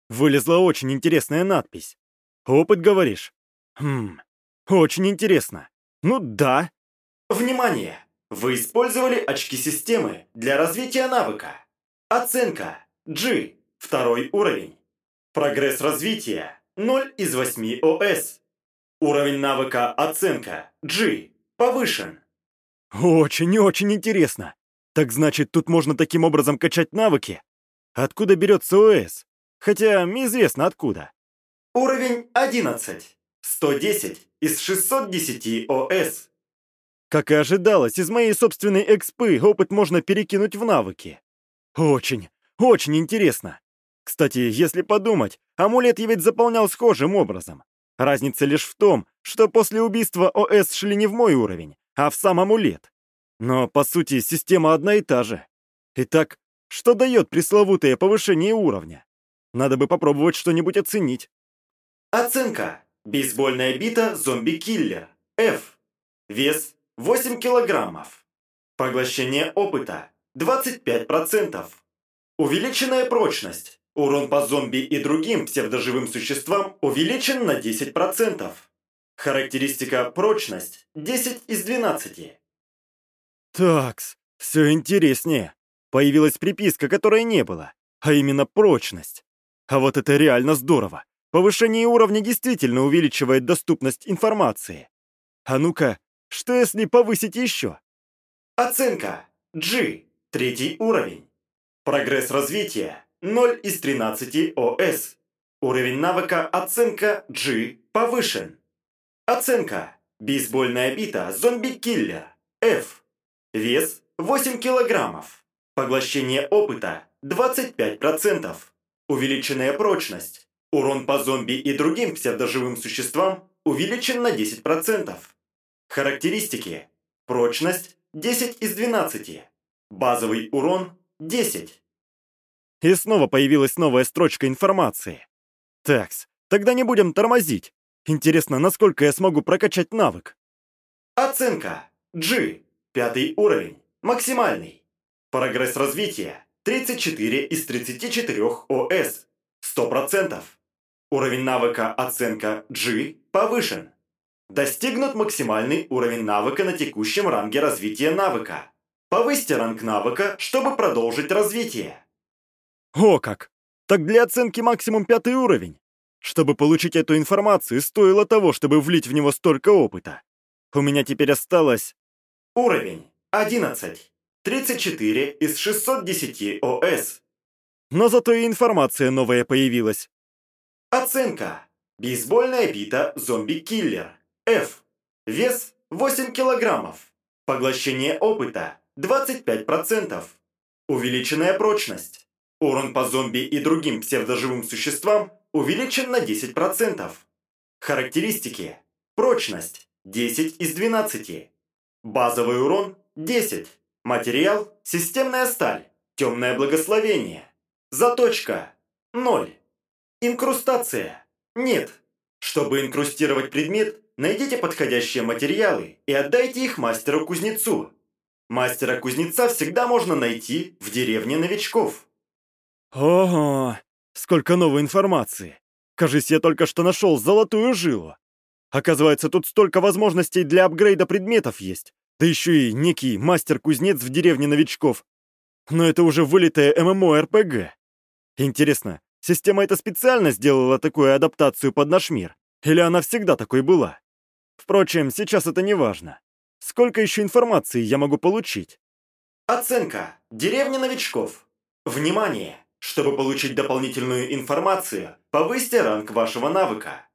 Вылезла очень интересная надпись. Опыт, говоришь? Хм, очень интересно. Ну да. Внимание! Вы использовали очки системы для развития навыка. Оценка G, второй уровень. Прогресс развития 0 из 8 ОС. Уровень навыка оценка G повышен. Очень-очень интересно. Так значит, тут можно таким образом качать навыки? Откуда берется ОС? Хотя известно откуда. Уровень 11. 110 из 610 ОС. Как и ожидалось, из моей собственной экспы опыт можно перекинуть в навыки. Очень, очень интересно. Кстати, если подумать, амулет я ведь заполнял схожим образом. Разница лишь в том, что после убийства ОС шли не в мой уровень, а в сам амулет. Но, по сути, система одна и та же. Итак, что дает пресловутое повышение уровня? Надо бы попробовать что-нибудь оценить. Оценка. Бейсбольная бита зомби-киллер. F. Вес 8 килограммов. Поглощение опыта 25%. Увеличенная прочность. Урон по зомби и другим псевдоживым существам увеличен на 10%. Характеристика прочность 10 из 12. Такс, все интереснее. Появилась приписка, которой не было, а именно прочность. А вот это реально здорово. Повышение уровня действительно увеличивает доступность информации. А ну-ка, что если повысить еще? Оценка G, третий уровень. Прогресс развития 0 из 13 ОС. Уровень навыка оценка G повышен. Оценка. Бейсбольная бита зомби-киллер. F. Вес 8 килограммов. Поглощение опыта 25%. Увеличенная прочность. Урон по зомби и другим псевдоживым существам увеличен на 10%. Характеристики. Прочность 10 из 12. Базовый урон 10. И снова появилась новая строчка информации. Такс, тогда не будем тормозить. Интересно, насколько я смогу прокачать навык. Оценка. G. Пятый уровень. Максимальный. Прогресс развития. 34 из 34 ОС. 100%. Уровень навыка оценка G повышен. Достигнут максимальный уровень навыка на текущем ранге развития навыка. Повысьте ранг навыка, чтобы продолжить развитие. О как! Так для оценки максимум пятый уровень. Чтобы получить эту информацию, стоило того, чтобы влить в него столько опыта. У меня теперь осталось... Уровень 11. 34 из 610 ОС. Но зато и информация новая появилась. Оценка. Бейсбольная бита зомби-киллер. F. Вес 8 килограммов. Поглощение опыта 25%. Увеличенная прочность. Урон по зомби и другим псевдоживым существам увеличен на 10%. Характеристики. Прочность 10 из 12. Базовый урон 10. Материал – системная сталь. Темное благословение. Заточка – 0. Инкрустация – нет. Чтобы инкрустировать предмет, найдите подходящие материалы и отдайте их мастеру-кузнецу. Мастера-кузнеца всегда можно найти в деревне новичков. Ого, сколько новой информации. Кажись, я только что нашел золотую жилу. Оказывается, тут столько возможностей для апгрейда предметов есть. Да еще и некий мастер-кузнец в деревне новичков. Но это уже вылитая ММО-РПГ. Интересно, система это специально сделала такую адаптацию под наш мир? Или она всегда такой была? Впрочем, сейчас это не важно. Сколько еще информации я могу получить? Оценка. Деревня новичков. Внимание! Чтобы получить дополнительную информацию, повысьте ранг вашего навыка.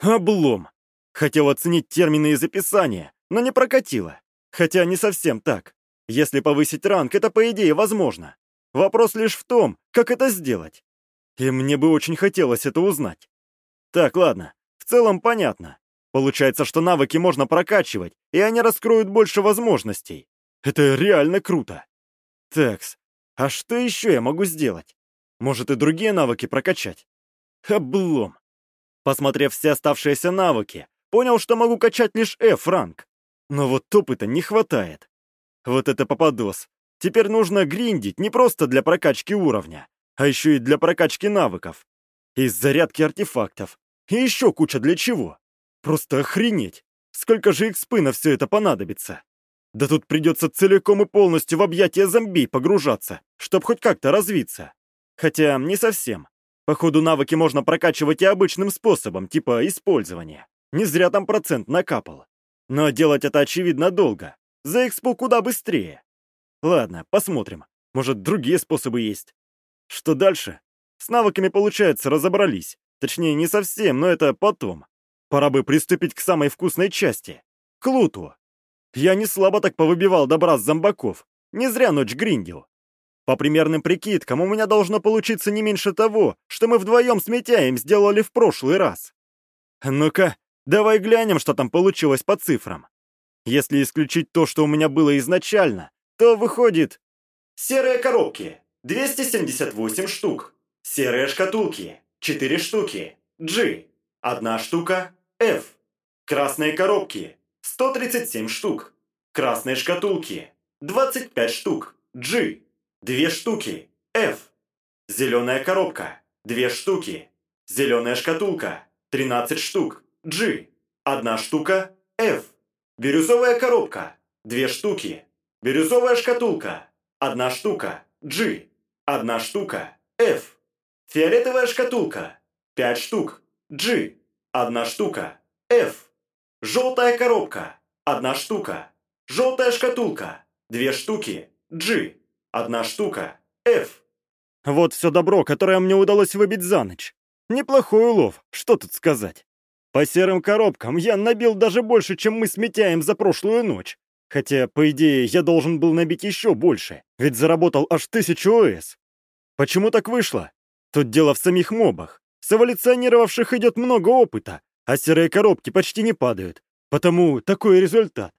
Облом. Хотел оценить термины из описания, но не прокатило. Хотя не совсем так. Если повысить ранг, это по идее возможно. Вопрос лишь в том, как это сделать. И мне бы очень хотелось это узнать. Так, ладно. В целом понятно. Получается, что навыки можно прокачивать, и они раскроют больше возможностей. Это реально круто. Такс, а что еще я могу сделать? Может и другие навыки прокачать? Облом. Посмотрев все оставшиеся навыки, понял, что могу качать лишь F-ранг. Но вот опыта не хватает. Вот это попадос. Теперь нужно гриндить не просто для прокачки уровня, а еще и для прокачки навыков. И зарядки артефактов. И еще куча для чего. Просто охренеть. Сколько же экспы на все это понадобится? Да тут придется целиком и полностью в объятия зомби погружаться, чтобы хоть как-то развиться. Хотя не совсем. Походу, навыки можно прокачивать и обычным способом, типа использования. Не зря там процент накапал. Но делать это, очевидно, долго. За экспо куда быстрее. Ладно, посмотрим. Может, другие способы есть. Что дальше? С навыками, получается, разобрались. Точнее, не совсем, но это потом. Пора бы приступить к самой вкусной части. К луту. Я не слабо так повыбивал добра с зомбаков. Не зря ночь гриндил. По примерным прикидкам, у меня должно получиться не меньше того, что мы вдвоем с Митяем сделали в прошлый раз. Ну-ка, давай глянем, что там получилось по цифрам. Если исключить то, что у меня было изначально, то выходит... Серые коробки. 278 штук. Серые шкатулки. 4 штуки. G. Одна штука. F. Красные коробки. 137 штук. Красные шкатулки. 25 штук. G. Две штуки. F. Зеленая коробка. Две штуки. Зеленая шкатулка. 13 штук. G. Одна штука. F. Бирюзовая коробка. Две штуки. Бирюзовая шкатулка. Одна штука. G. Одна штука. F. Фиолетовая шкатулка. Пять штук. G. Одна штука. F. Желтая коробка. Одна штука. Желтая шкатулка. Две штуки. G. Одна штука. F. Вот все добро, которое мне удалось выбить за ночь. Неплохой улов, что тут сказать. По серым коробкам я набил даже больше, чем мы с Митяем за прошлую ночь. Хотя, по идее, я должен был набить еще больше, ведь заработал аж тысячу ОС. Почему так вышло? Тут дело в самих мобах. С эволюционировавших идет много опыта, а серые коробки почти не падают. Потому такой результат.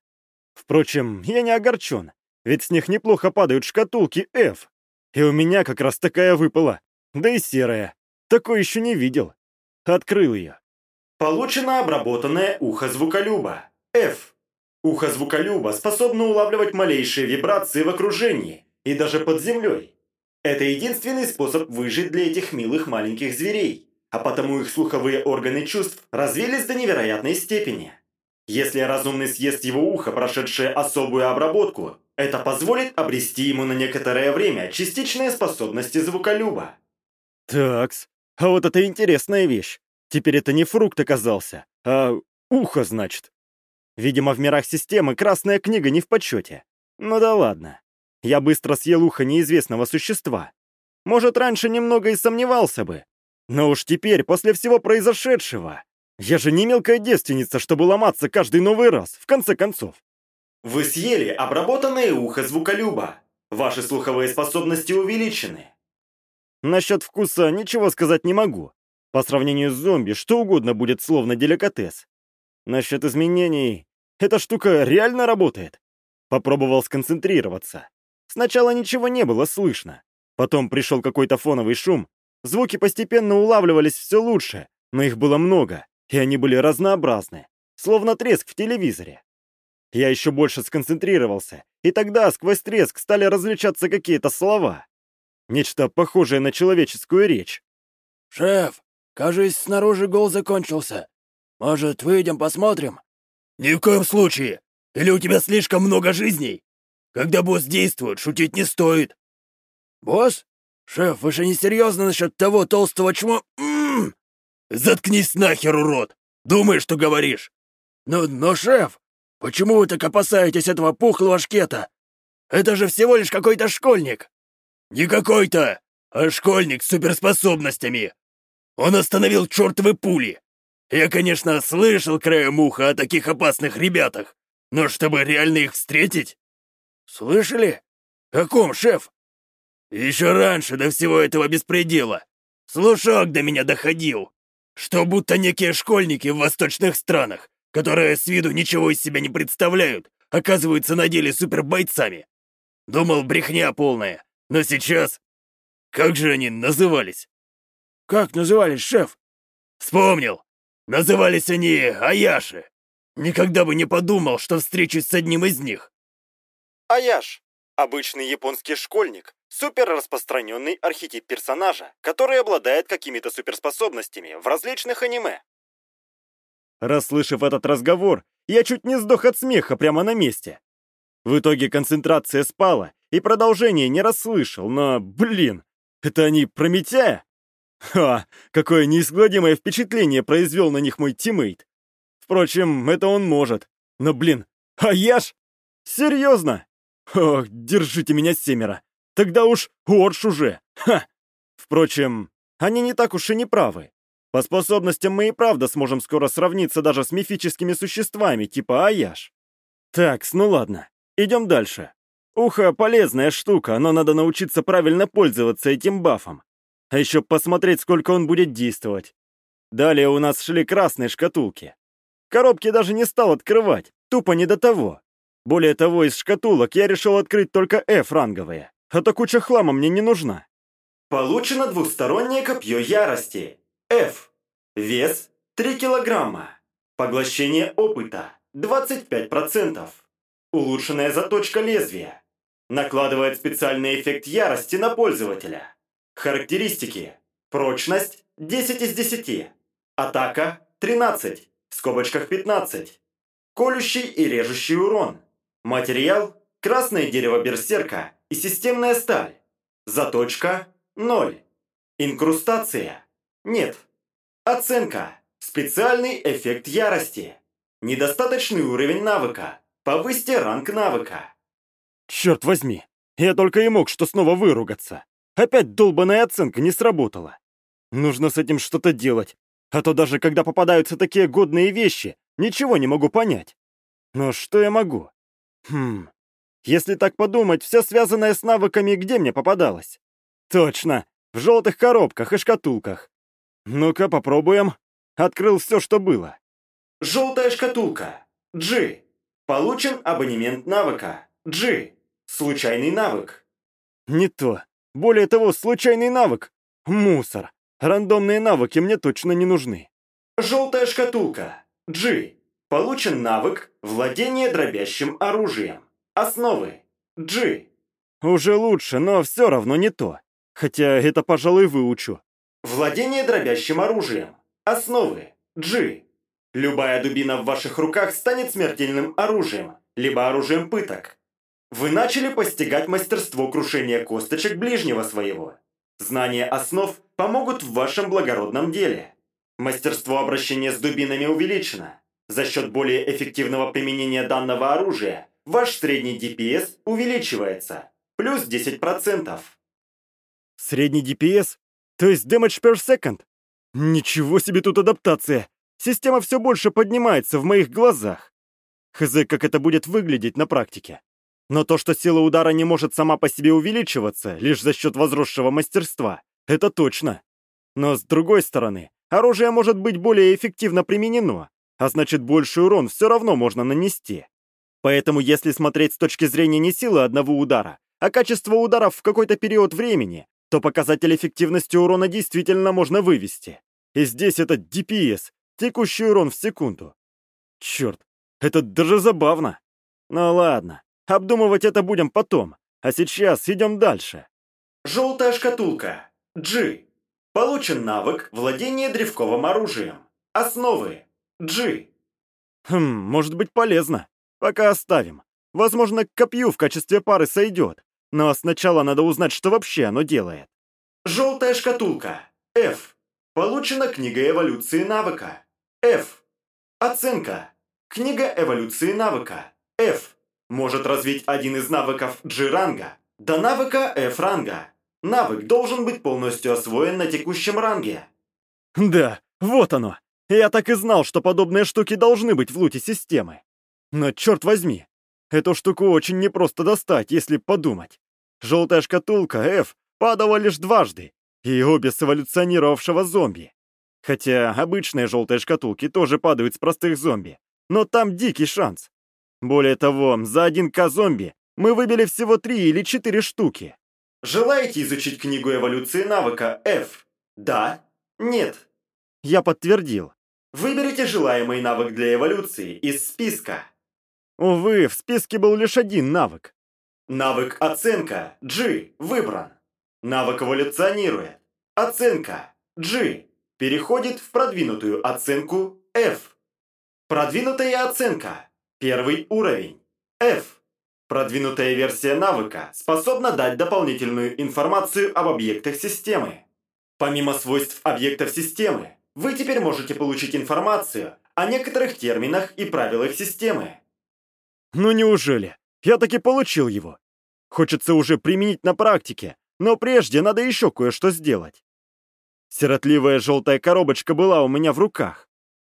Впрочем, я не огорчен, ведь с них неплохо падают шкатулки F. И у меня как раз такая выпала. Да и серая. Такой еще не видел. Открыл ее. Получено обработанное ухо звуколюба. F. Ухо звуколюба способно улавливать малейшие вибрации в окружении и даже под землей. Это единственный способ выжить для этих милых маленьких зверей, а потому их слуховые органы чувств развились до невероятной степени. Если разумный съест его ухо, прошедшее особую обработку, это позволит обрести ему на некоторое время частичные способности звуколюба. Такс, а вот это интересная вещь. Теперь это не фрукт оказался, а ухо, значит. Видимо, в мирах системы красная книга не в почете. Ну да ладно. Я быстро съел ухо неизвестного существа. Может, раньше немного и сомневался бы. Но уж теперь, после всего произошедшего, я же не мелкая девственница, чтобы ломаться каждый новый раз, в конце концов. Вы съели обработанное ухо звуколюба. Ваши слуховые способности увеличены. Насчет вкуса ничего сказать не могу. По сравнению с зомби, что угодно будет словно деликатес. Насчет изменений эта штука реально работает. Попробовал сконцентрироваться. Сначала ничего не было слышно. Потом пришел какой-то фоновый шум. Звуки постепенно улавливались все лучше, но их было много, и они были разнообразны, словно треск в телевизоре. Я еще больше сконцентрировался, и тогда сквозь треск стали различаться какие-то слова. Нечто похожее на человеческую речь. «Шеф, кажется, снаружи гол закончился. Может, выйдем посмотрим?» «Ни в коем случае! Или у тебя слишком много жизней? Когда босс действует, шутить не стоит!» «Босс? Шеф, вы же не серьезно насчет того толстого чмо...» М -м -м. «Заткнись нахер, урод! Думаешь, что говоришь!» «Но, но, шеф, почему вы так опасаетесь этого пухлого шкета? Это же всего лишь какой-то школьник!» «Не какой-то, а школьник с суперспособностями! Он остановил чертовы пули! Я, конечно, слышал краем уха о таких опасных ребятах, но чтобы реально их встретить... Слышали? О ком, шеф? Еще раньше до всего этого беспредела. Слушок до меня доходил, что будто некие школьники в восточных странах, которые с виду ничего из себя не представляют, оказываются на деле супербойцами. Думал, брехня полная, но сейчас... Как же они назывались? Как назывались, шеф? Вспомнил. Назывались они Аяши. Никогда бы не подумал, что встречусь с одним из них. Аяш. Обычный японский школьник – суперраспространенный архетип персонажа, который обладает какими-то суперспособностями в различных аниме. Расслышав этот разговор, я чуть не сдох от смеха прямо на месте. В итоге концентрация спала, и продолжение не расслышал, но, блин, это они про Митяя? Ха, какое неизгладимое впечатление произвел на них мой тиммейт. Впрочем, это он может. Но, блин, а я ж... Серьезно? Ох, держите меня семеро. Тогда уж Орш уже. Ха! Впрочем, они не так уж и не правы. По способностям мы и правда сможем скоро сравниться даже с мифическими существами, типа Аяш. Так, ну ладно, идем дальше. Ухо — полезная штука, но надо научиться правильно пользоваться этим бафом. А еще посмотреть, сколько он будет действовать. Далее у нас шли красные шкатулки. Коробки даже не стал открывать, тупо не до того. Более того, из шкатулок я решил открыть только F-ранговые, а то куча хлама мне не нужна. Получено двухстороннее копье ярости. F. Вес 3 килограмма. Поглощение опыта 25%. Улучшенная заточка лезвия. Накладывает специальный эффект ярости на пользователя. Характеристики. Прочность 10 из 10. Атака 13, в скобочках 15. Колющий и режущий урон. Материал – красное дерево берсерка и системная сталь. Заточка – 0. Инкрустация – нет. Оценка – специальный эффект ярости. Недостаточный уровень навыка. Повысьте ранг навыка. Черт возьми, я только и мог что снова выругаться. Опять долбаная оценка не сработала. Нужно с этим что-то делать, а то даже когда попадаются такие годные вещи, ничего не могу понять. Но что я могу? Хм, если так подумать, все связанное с навыками где мне попадалось? Точно, в желтых коробках и шкатулках. Ну-ка, попробуем. Открыл все, что было. Желтая шкатулка. G. Получен абонемент навыка. G. Случайный навык. Не то. Более того, случайный навык. Мусор. Рандомные навыки мне точно не нужны. Желтая шкатулка. G. Получен навык «Владение дробящим оружием». Основы. G. Уже лучше, но все равно не то. Хотя это, пожалуй, выучу. Владение дробящим оружием. Основы. G. Любая дубина в ваших руках станет смертельным оружием, либо оружием пыток. Вы начали постигать мастерство крушения косточек ближнего своего. Знания основ помогут в вашем благородном деле. Мастерство обращения с дубинами увеличено. За счет более эффективного применения данного оружия ваш средний DPS увеличивается. Плюс 10%. Средний DPS? То есть damage per second? Ничего себе тут адаптация. Система все больше поднимается в моих глазах. Хз, как это будет выглядеть на практике. Но то, что сила удара не может сама по себе увеличиваться, лишь за счет возросшего мастерства, это точно. Но с другой стороны, оружие может быть более эффективно применено, а значит больший урон все равно можно нанести. Поэтому если смотреть с точки зрения не силы одного удара, а качества ударов в какой-то период времени, то показатель эффективности урона действительно можно вывести. И здесь это DPS, текущий урон в секунду. Черт, это даже забавно. Ну ладно, обдумывать это будем потом, а сейчас идем дальше. Желтая шкатулка. G. Получен навык владения древковым оружием. Основы. G. Хм, может быть полезно. Пока оставим. Возможно, к копью в качестве пары сойдет. Но сначала надо узнать, что вообще оно делает. Желтая шкатулка. F. Получена книга эволюции навыка. F. Оценка. Книга эволюции навыка. F. Может развить один из навыков G-ранга до навыка F-ранга. Навык должен быть полностью освоен на текущем ранге. Да, вот оно. Я так и знал, что подобные штуки должны быть в луте системы. Но черт возьми, эту штуку очень непросто достать, если подумать. Желтая шкатулка F падала лишь дважды, и обе с эволюционировавшего зомби. Хотя обычные желтые шкатулки тоже падают с простых зомби, но там дикий шанс. Более того, за один К зомби мы выбили всего три или четыре штуки. Желаете изучить книгу эволюции навыка F? Да? Нет? Я подтвердил. Выберите желаемый навык для эволюции из списка. Увы, в списке был лишь один навык. Навык оценка G выбран. Навык эволюционирует. Оценка G переходит в продвинутую оценку F. Продвинутая оценка. Первый уровень. F. Продвинутая версия навыка способна дать дополнительную информацию об объектах системы. Помимо свойств объектов системы, вы теперь можете получить информацию о некоторых терминах и правилах системы. Ну неужели? Я таки получил его. Хочется уже применить на практике, но прежде надо еще кое-что сделать. Сиротливая желтая коробочка была у меня в руках.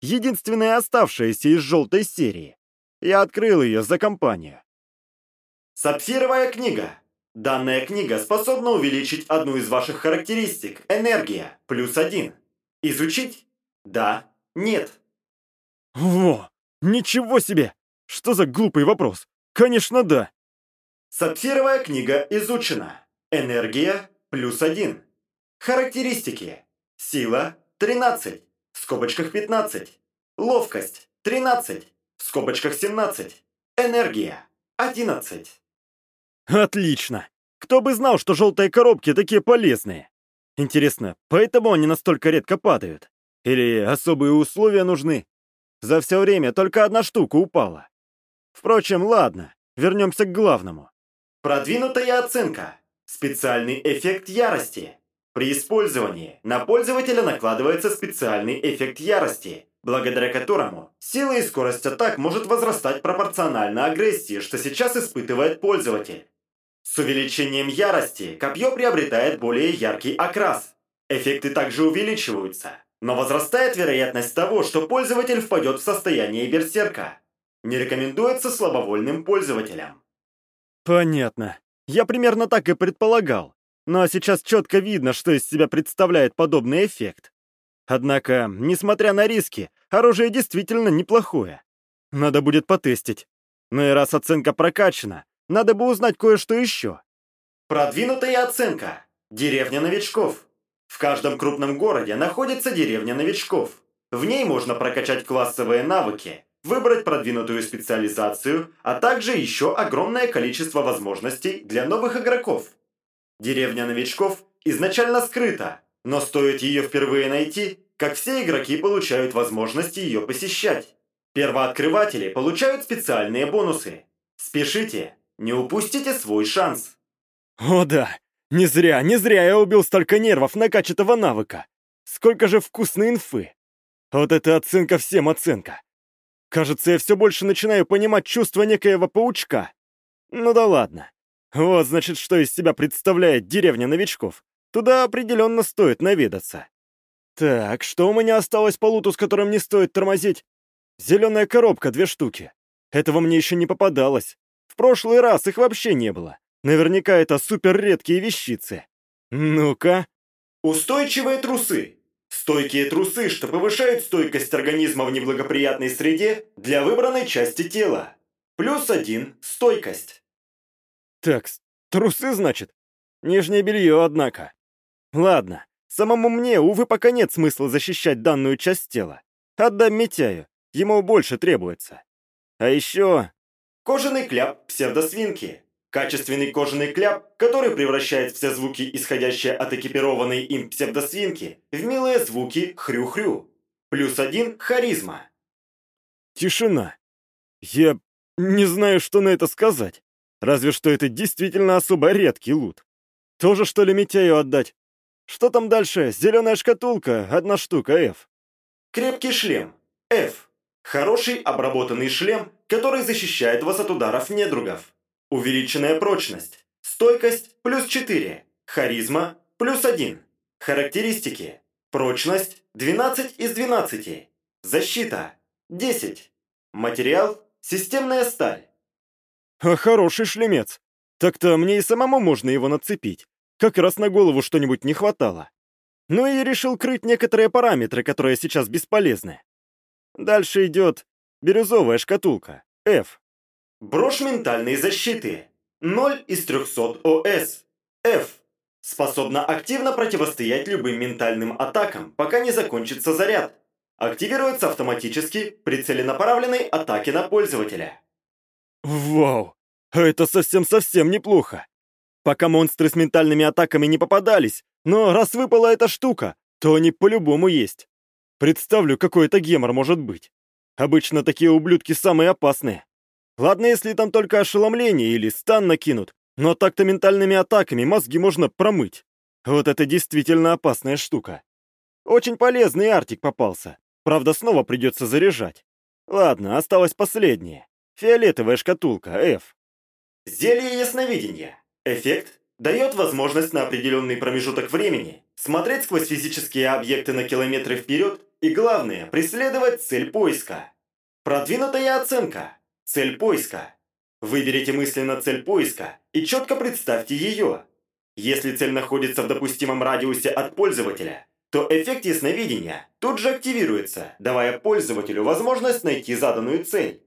Единственная оставшаяся из желтой серии. Я открыл ее за компанию. Сапфировая книга. Данная книга способна увеличить одну из ваших характеристик – энергия, плюс один. Изучить? Да, нет. Во! Ничего себе! Что за глупый вопрос? Конечно, да. Сапфировая книга изучена. Энергия плюс один. Характеристики. Сила 13, в скобочках 15. Ловкость 13, в скобочках 17. Энергия 11. Отлично! Кто бы знал, что желтые коробки такие полезные. Интересно, поэтому они настолько редко падают? Или особые условия нужны? За все время только одна штука упала. Впрочем, ладно, вернемся к главному. Продвинутая оценка. Специальный эффект ярости. При использовании на пользователя накладывается специальный эффект ярости, благодаря которому сила и скорость атак может возрастать пропорционально агрессии, что сейчас испытывает пользователь. С увеличением ярости копье приобретает более яркий окрас. Эффекты также увеличиваются, но возрастает вероятность того, что пользователь впадет в состояние берсерка. Не рекомендуется слабовольным пользователям. Понятно. Я примерно так и предполагал. Но сейчас четко видно, что из себя представляет подобный эффект. Однако, несмотря на риски, оружие действительно неплохое. Надо будет потестить. Но и раз оценка прокачана, надо бы узнать кое-что еще. Продвинутая оценка. Деревня новичков. В каждом крупном городе находится деревня новичков. В ней можно прокачать классовые навыки, выбрать продвинутую специализацию, а также еще огромное количество возможностей для новых игроков. Деревня новичков изначально скрыта, но стоит ее впервые найти, как все игроки получают возможность ее посещать. Первооткрыватели получают специальные бонусы. Спешите, не упустите свой шанс. О да, не зря, не зря я убил столько нервов накач этого навыка. Сколько же вкусной инфы. Вот это оценка всем оценка. Кажется, я все больше начинаю понимать чувство некоего паучка. Ну да ладно. Вот, значит, что из себя представляет деревня новичков. Туда определенно стоит наведаться. Так, что у меня осталось по луту, с которым не стоит тормозить? Зеленая коробка, две штуки. Этого мне еще не попадалось. В прошлый раз их вообще не было. Наверняка это супер редкие вещицы. Ну-ка. Устойчивые трусы. Стойкие трусы, что повышают стойкость организма в неблагоприятной среде для выбранной части тела. Плюс один – стойкость. Так, трусы, значит? Нижнее белье, однако. Ладно, самому мне, увы, пока нет смысла защищать данную часть тела. Отдам Митяю, ему больше требуется. А еще... Кожаный кляп псевдосвинки. Качественный кожаный кляп, который превращает все звуки, исходящие от экипированной им псевдосвинки, в милые звуки хрю-хрю. Плюс один харизма. Тишина. Я не знаю, что на это сказать. Разве что это действительно особо редкий лут. Тоже, что ли, Митяю отдать? Что там дальше? Зеленая шкатулка, одна штука, F. Крепкий шлем. F. Хороший обработанный шлем, который защищает вас от ударов недругов. Увеличенная прочность. Стойкость плюс 4. Харизма плюс 1. Характеристики. Прочность 12 из 12. Защита 10. Материал системная сталь. А хороший шлемец. Так-то мне и самому можно его нацепить. Как раз на голову что-нибудь не хватало. Ну и решил крыть некоторые параметры, которые сейчас бесполезны. Дальше идет бирюзовая шкатулка, F. Брошь ментальной защиты. 0 из 300 ОС. F. Способна активно противостоять любым ментальным атакам, пока не закончится заряд. Активируется автоматически при целенаправленной атаке на пользователя. Вау! Это совсем-совсем неплохо. Пока монстры с ментальными атаками не попадались, но раз выпала эта штука, то они по-любому есть. Представлю, какой это гемор может быть. Обычно такие ублюдки самые опасные. Ладно, если там только ошеломление или стан накинут, но так-то ментальными атаками мозги можно промыть. Вот это действительно опасная штука. Очень полезный Артик попался. Правда, снова придется заряжать. Ладно, осталось последнее. Фиолетовая шкатулка, F. Зелье ясновидения. Эффект дает возможность на определенный промежуток времени смотреть сквозь физические объекты на километры вперед и, главное, преследовать цель поиска. Продвинутая оценка. Цель поиска. Выберите мысленно цель поиска и четко представьте ее. Если цель находится в допустимом радиусе от пользователя, то эффект ясновидения тут же активируется, давая пользователю возможность найти заданную цель.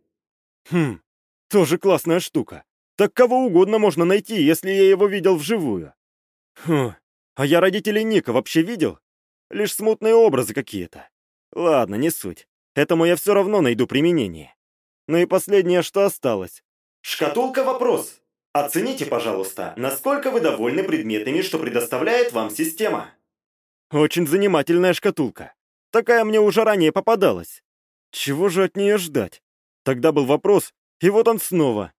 Хм, тоже классная штука. Так кого угодно можно найти, если я его видел вживую. Хм, а я родителей Ника вообще видел? Лишь смутные образы какие-то. Ладно, не суть. Этому я все равно найду применение. Ну и последнее, что осталось. Шкатулка «Вопрос». Оцените, пожалуйста, насколько вы довольны предметами, что предоставляет вам система. Очень занимательная шкатулка. Такая мне уже ранее попадалась. Чего же от нее ждать? Тогда был вопрос, и вот он снова.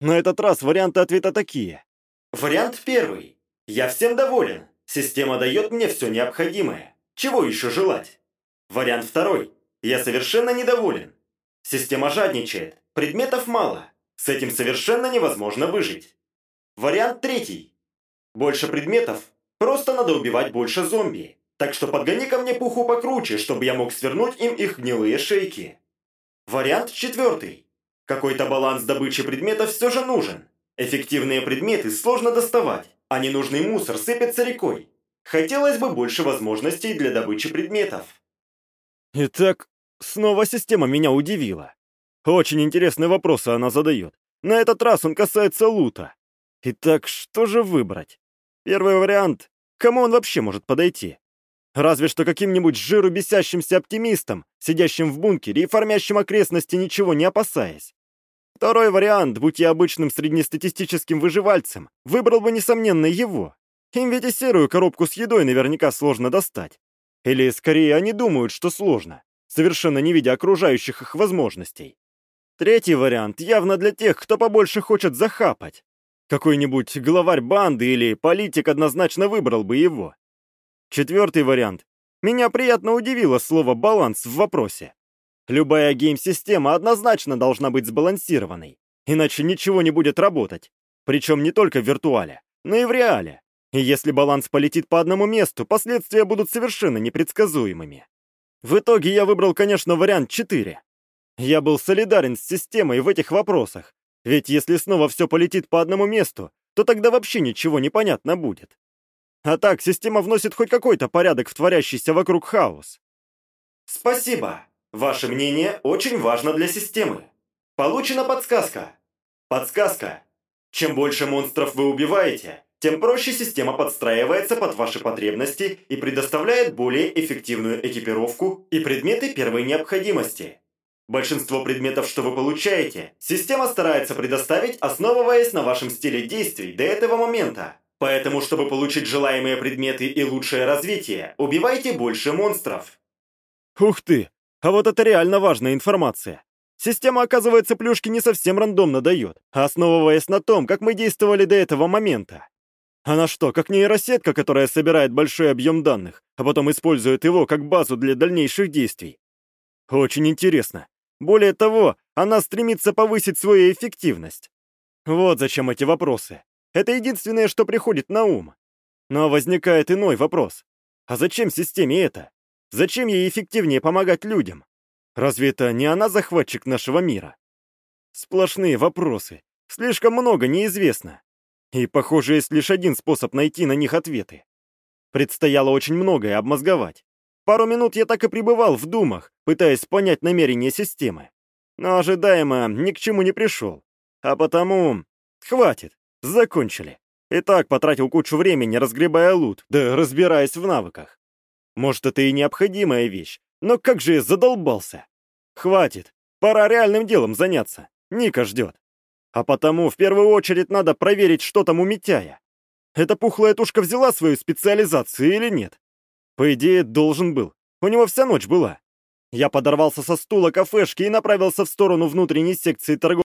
На этот раз варианты ответа такие. Вариант первый. Я всем доволен. Система дает мне все необходимое. Чего еще желать? Вариант второй. Я совершенно недоволен. Система жадничает. Предметов мало. С этим совершенно невозможно выжить. Вариант третий. Больше предметов. Просто надо убивать больше зомби. Так что подгони ко мне пуху покруче, чтобы я мог свернуть им их гнилые шейки. Вариант четвертый. Какой-то баланс добычи предметов все же нужен. Эффективные предметы сложно доставать, а ненужный мусор сыпется рекой. Хотелось бы больше возможностей для добычи предметов. Итак, снова система меня удивила. Очень интересные вопросы она задает. На этот раз он касается лута. Итак, что же выбрать? Первый вариант. Кому он вообще может подойти? Разве что каким-нибудь жиру бесящимся оптимистом, сидящим в бункере и формящим окрестности, ничего не опасаясь. Второй вариант, будь я обычным среднестатистическим выживальцем, выбрал бы, несомненно, его. Им ведь и серую коробку с едой наверняка сложно достать. Или, скорее, они думают, что сложно, совершенно не видя окружающих их возможностей. Третий вариант явно для тех, кто побольше хочет захапать. Какой-нибудь главарь банды или политик однозначно выбрал бы его. Четвертый вариант. Меня приятно удивило слово «баланс» в вопросе. Любая гейм-система однозначно должна быть сбалансированной, иначе ничего не будет работать. Причем не только в виртуале, но и в реале. И если баланс полетит по одному месту, последствия будут совершенно непредсказуемыми. В итоге я выбрал, конечно, вариант 4. Я был солидарен с системой в этих вопросах, ведь если снова все полетит по одному месту, то тогда вообще ничего не понятно будет. А так, система вносит хоть какой-то порядок в творящийся вокруг хаос. Спасибо. Ваше мнение очень важно для системы. Получена подсказка. Подсказка. Чем больше монстров вы убиваете, тем проще система подстраивается под ваши потребности и предоставляет более эффективную экипировку и предметы первой необходимости. Большинство предметов, что вы получаете, система старается предоставить, основываясь на вашем стиле действий до этого момента. Поэтому, чтобы получить желаемые предметы и лучшее развитие, убивайте больше монстров. Ух ты! А вот это реально важная информация. Система, оказывается, плюшки не совсем рандомно дает, а основываясь на том, как мы действовали до этого момента. Она что, как нейросетка, которая собирает большой объем данных, а потом использует его как базу для дальнейших действий? Очень интересно. Более того, она стремится повысить свою эффективность. Вот зачем эти вопросы. Это единственное, что приходит на ум. Но возникает иной вопрос. А зачем системе это? Зачем ей эффективнее помогать людям? Разве это не она захватчик нашего мира? Сплошные вопросы. Слишком много неизвестно. И, похоже, есть лишь один способ найти на них ответы. Предстояло очень многое обмозговать. Пару минут я так и пребывал в думах, пытаясь понять намерения системы. Но ожидаемо ни к чему не пришел. А потому... Хватит. Закончили. И так потратил кучу времени, разгребая лут, да разбираясь в навыках. Может, это и необходимая вещь, но как же я задолбался. Хватит, пора реальным делом заняться. Ника ждет. А потому в первую очередь надо проверить, что там у Митяя. Эта пухлая тушка взяла свою специализацию или нет? По идее, должен был. У него вся ночь была. Я подорвался со стула кафешки и направился в сторону внутренней секции торгового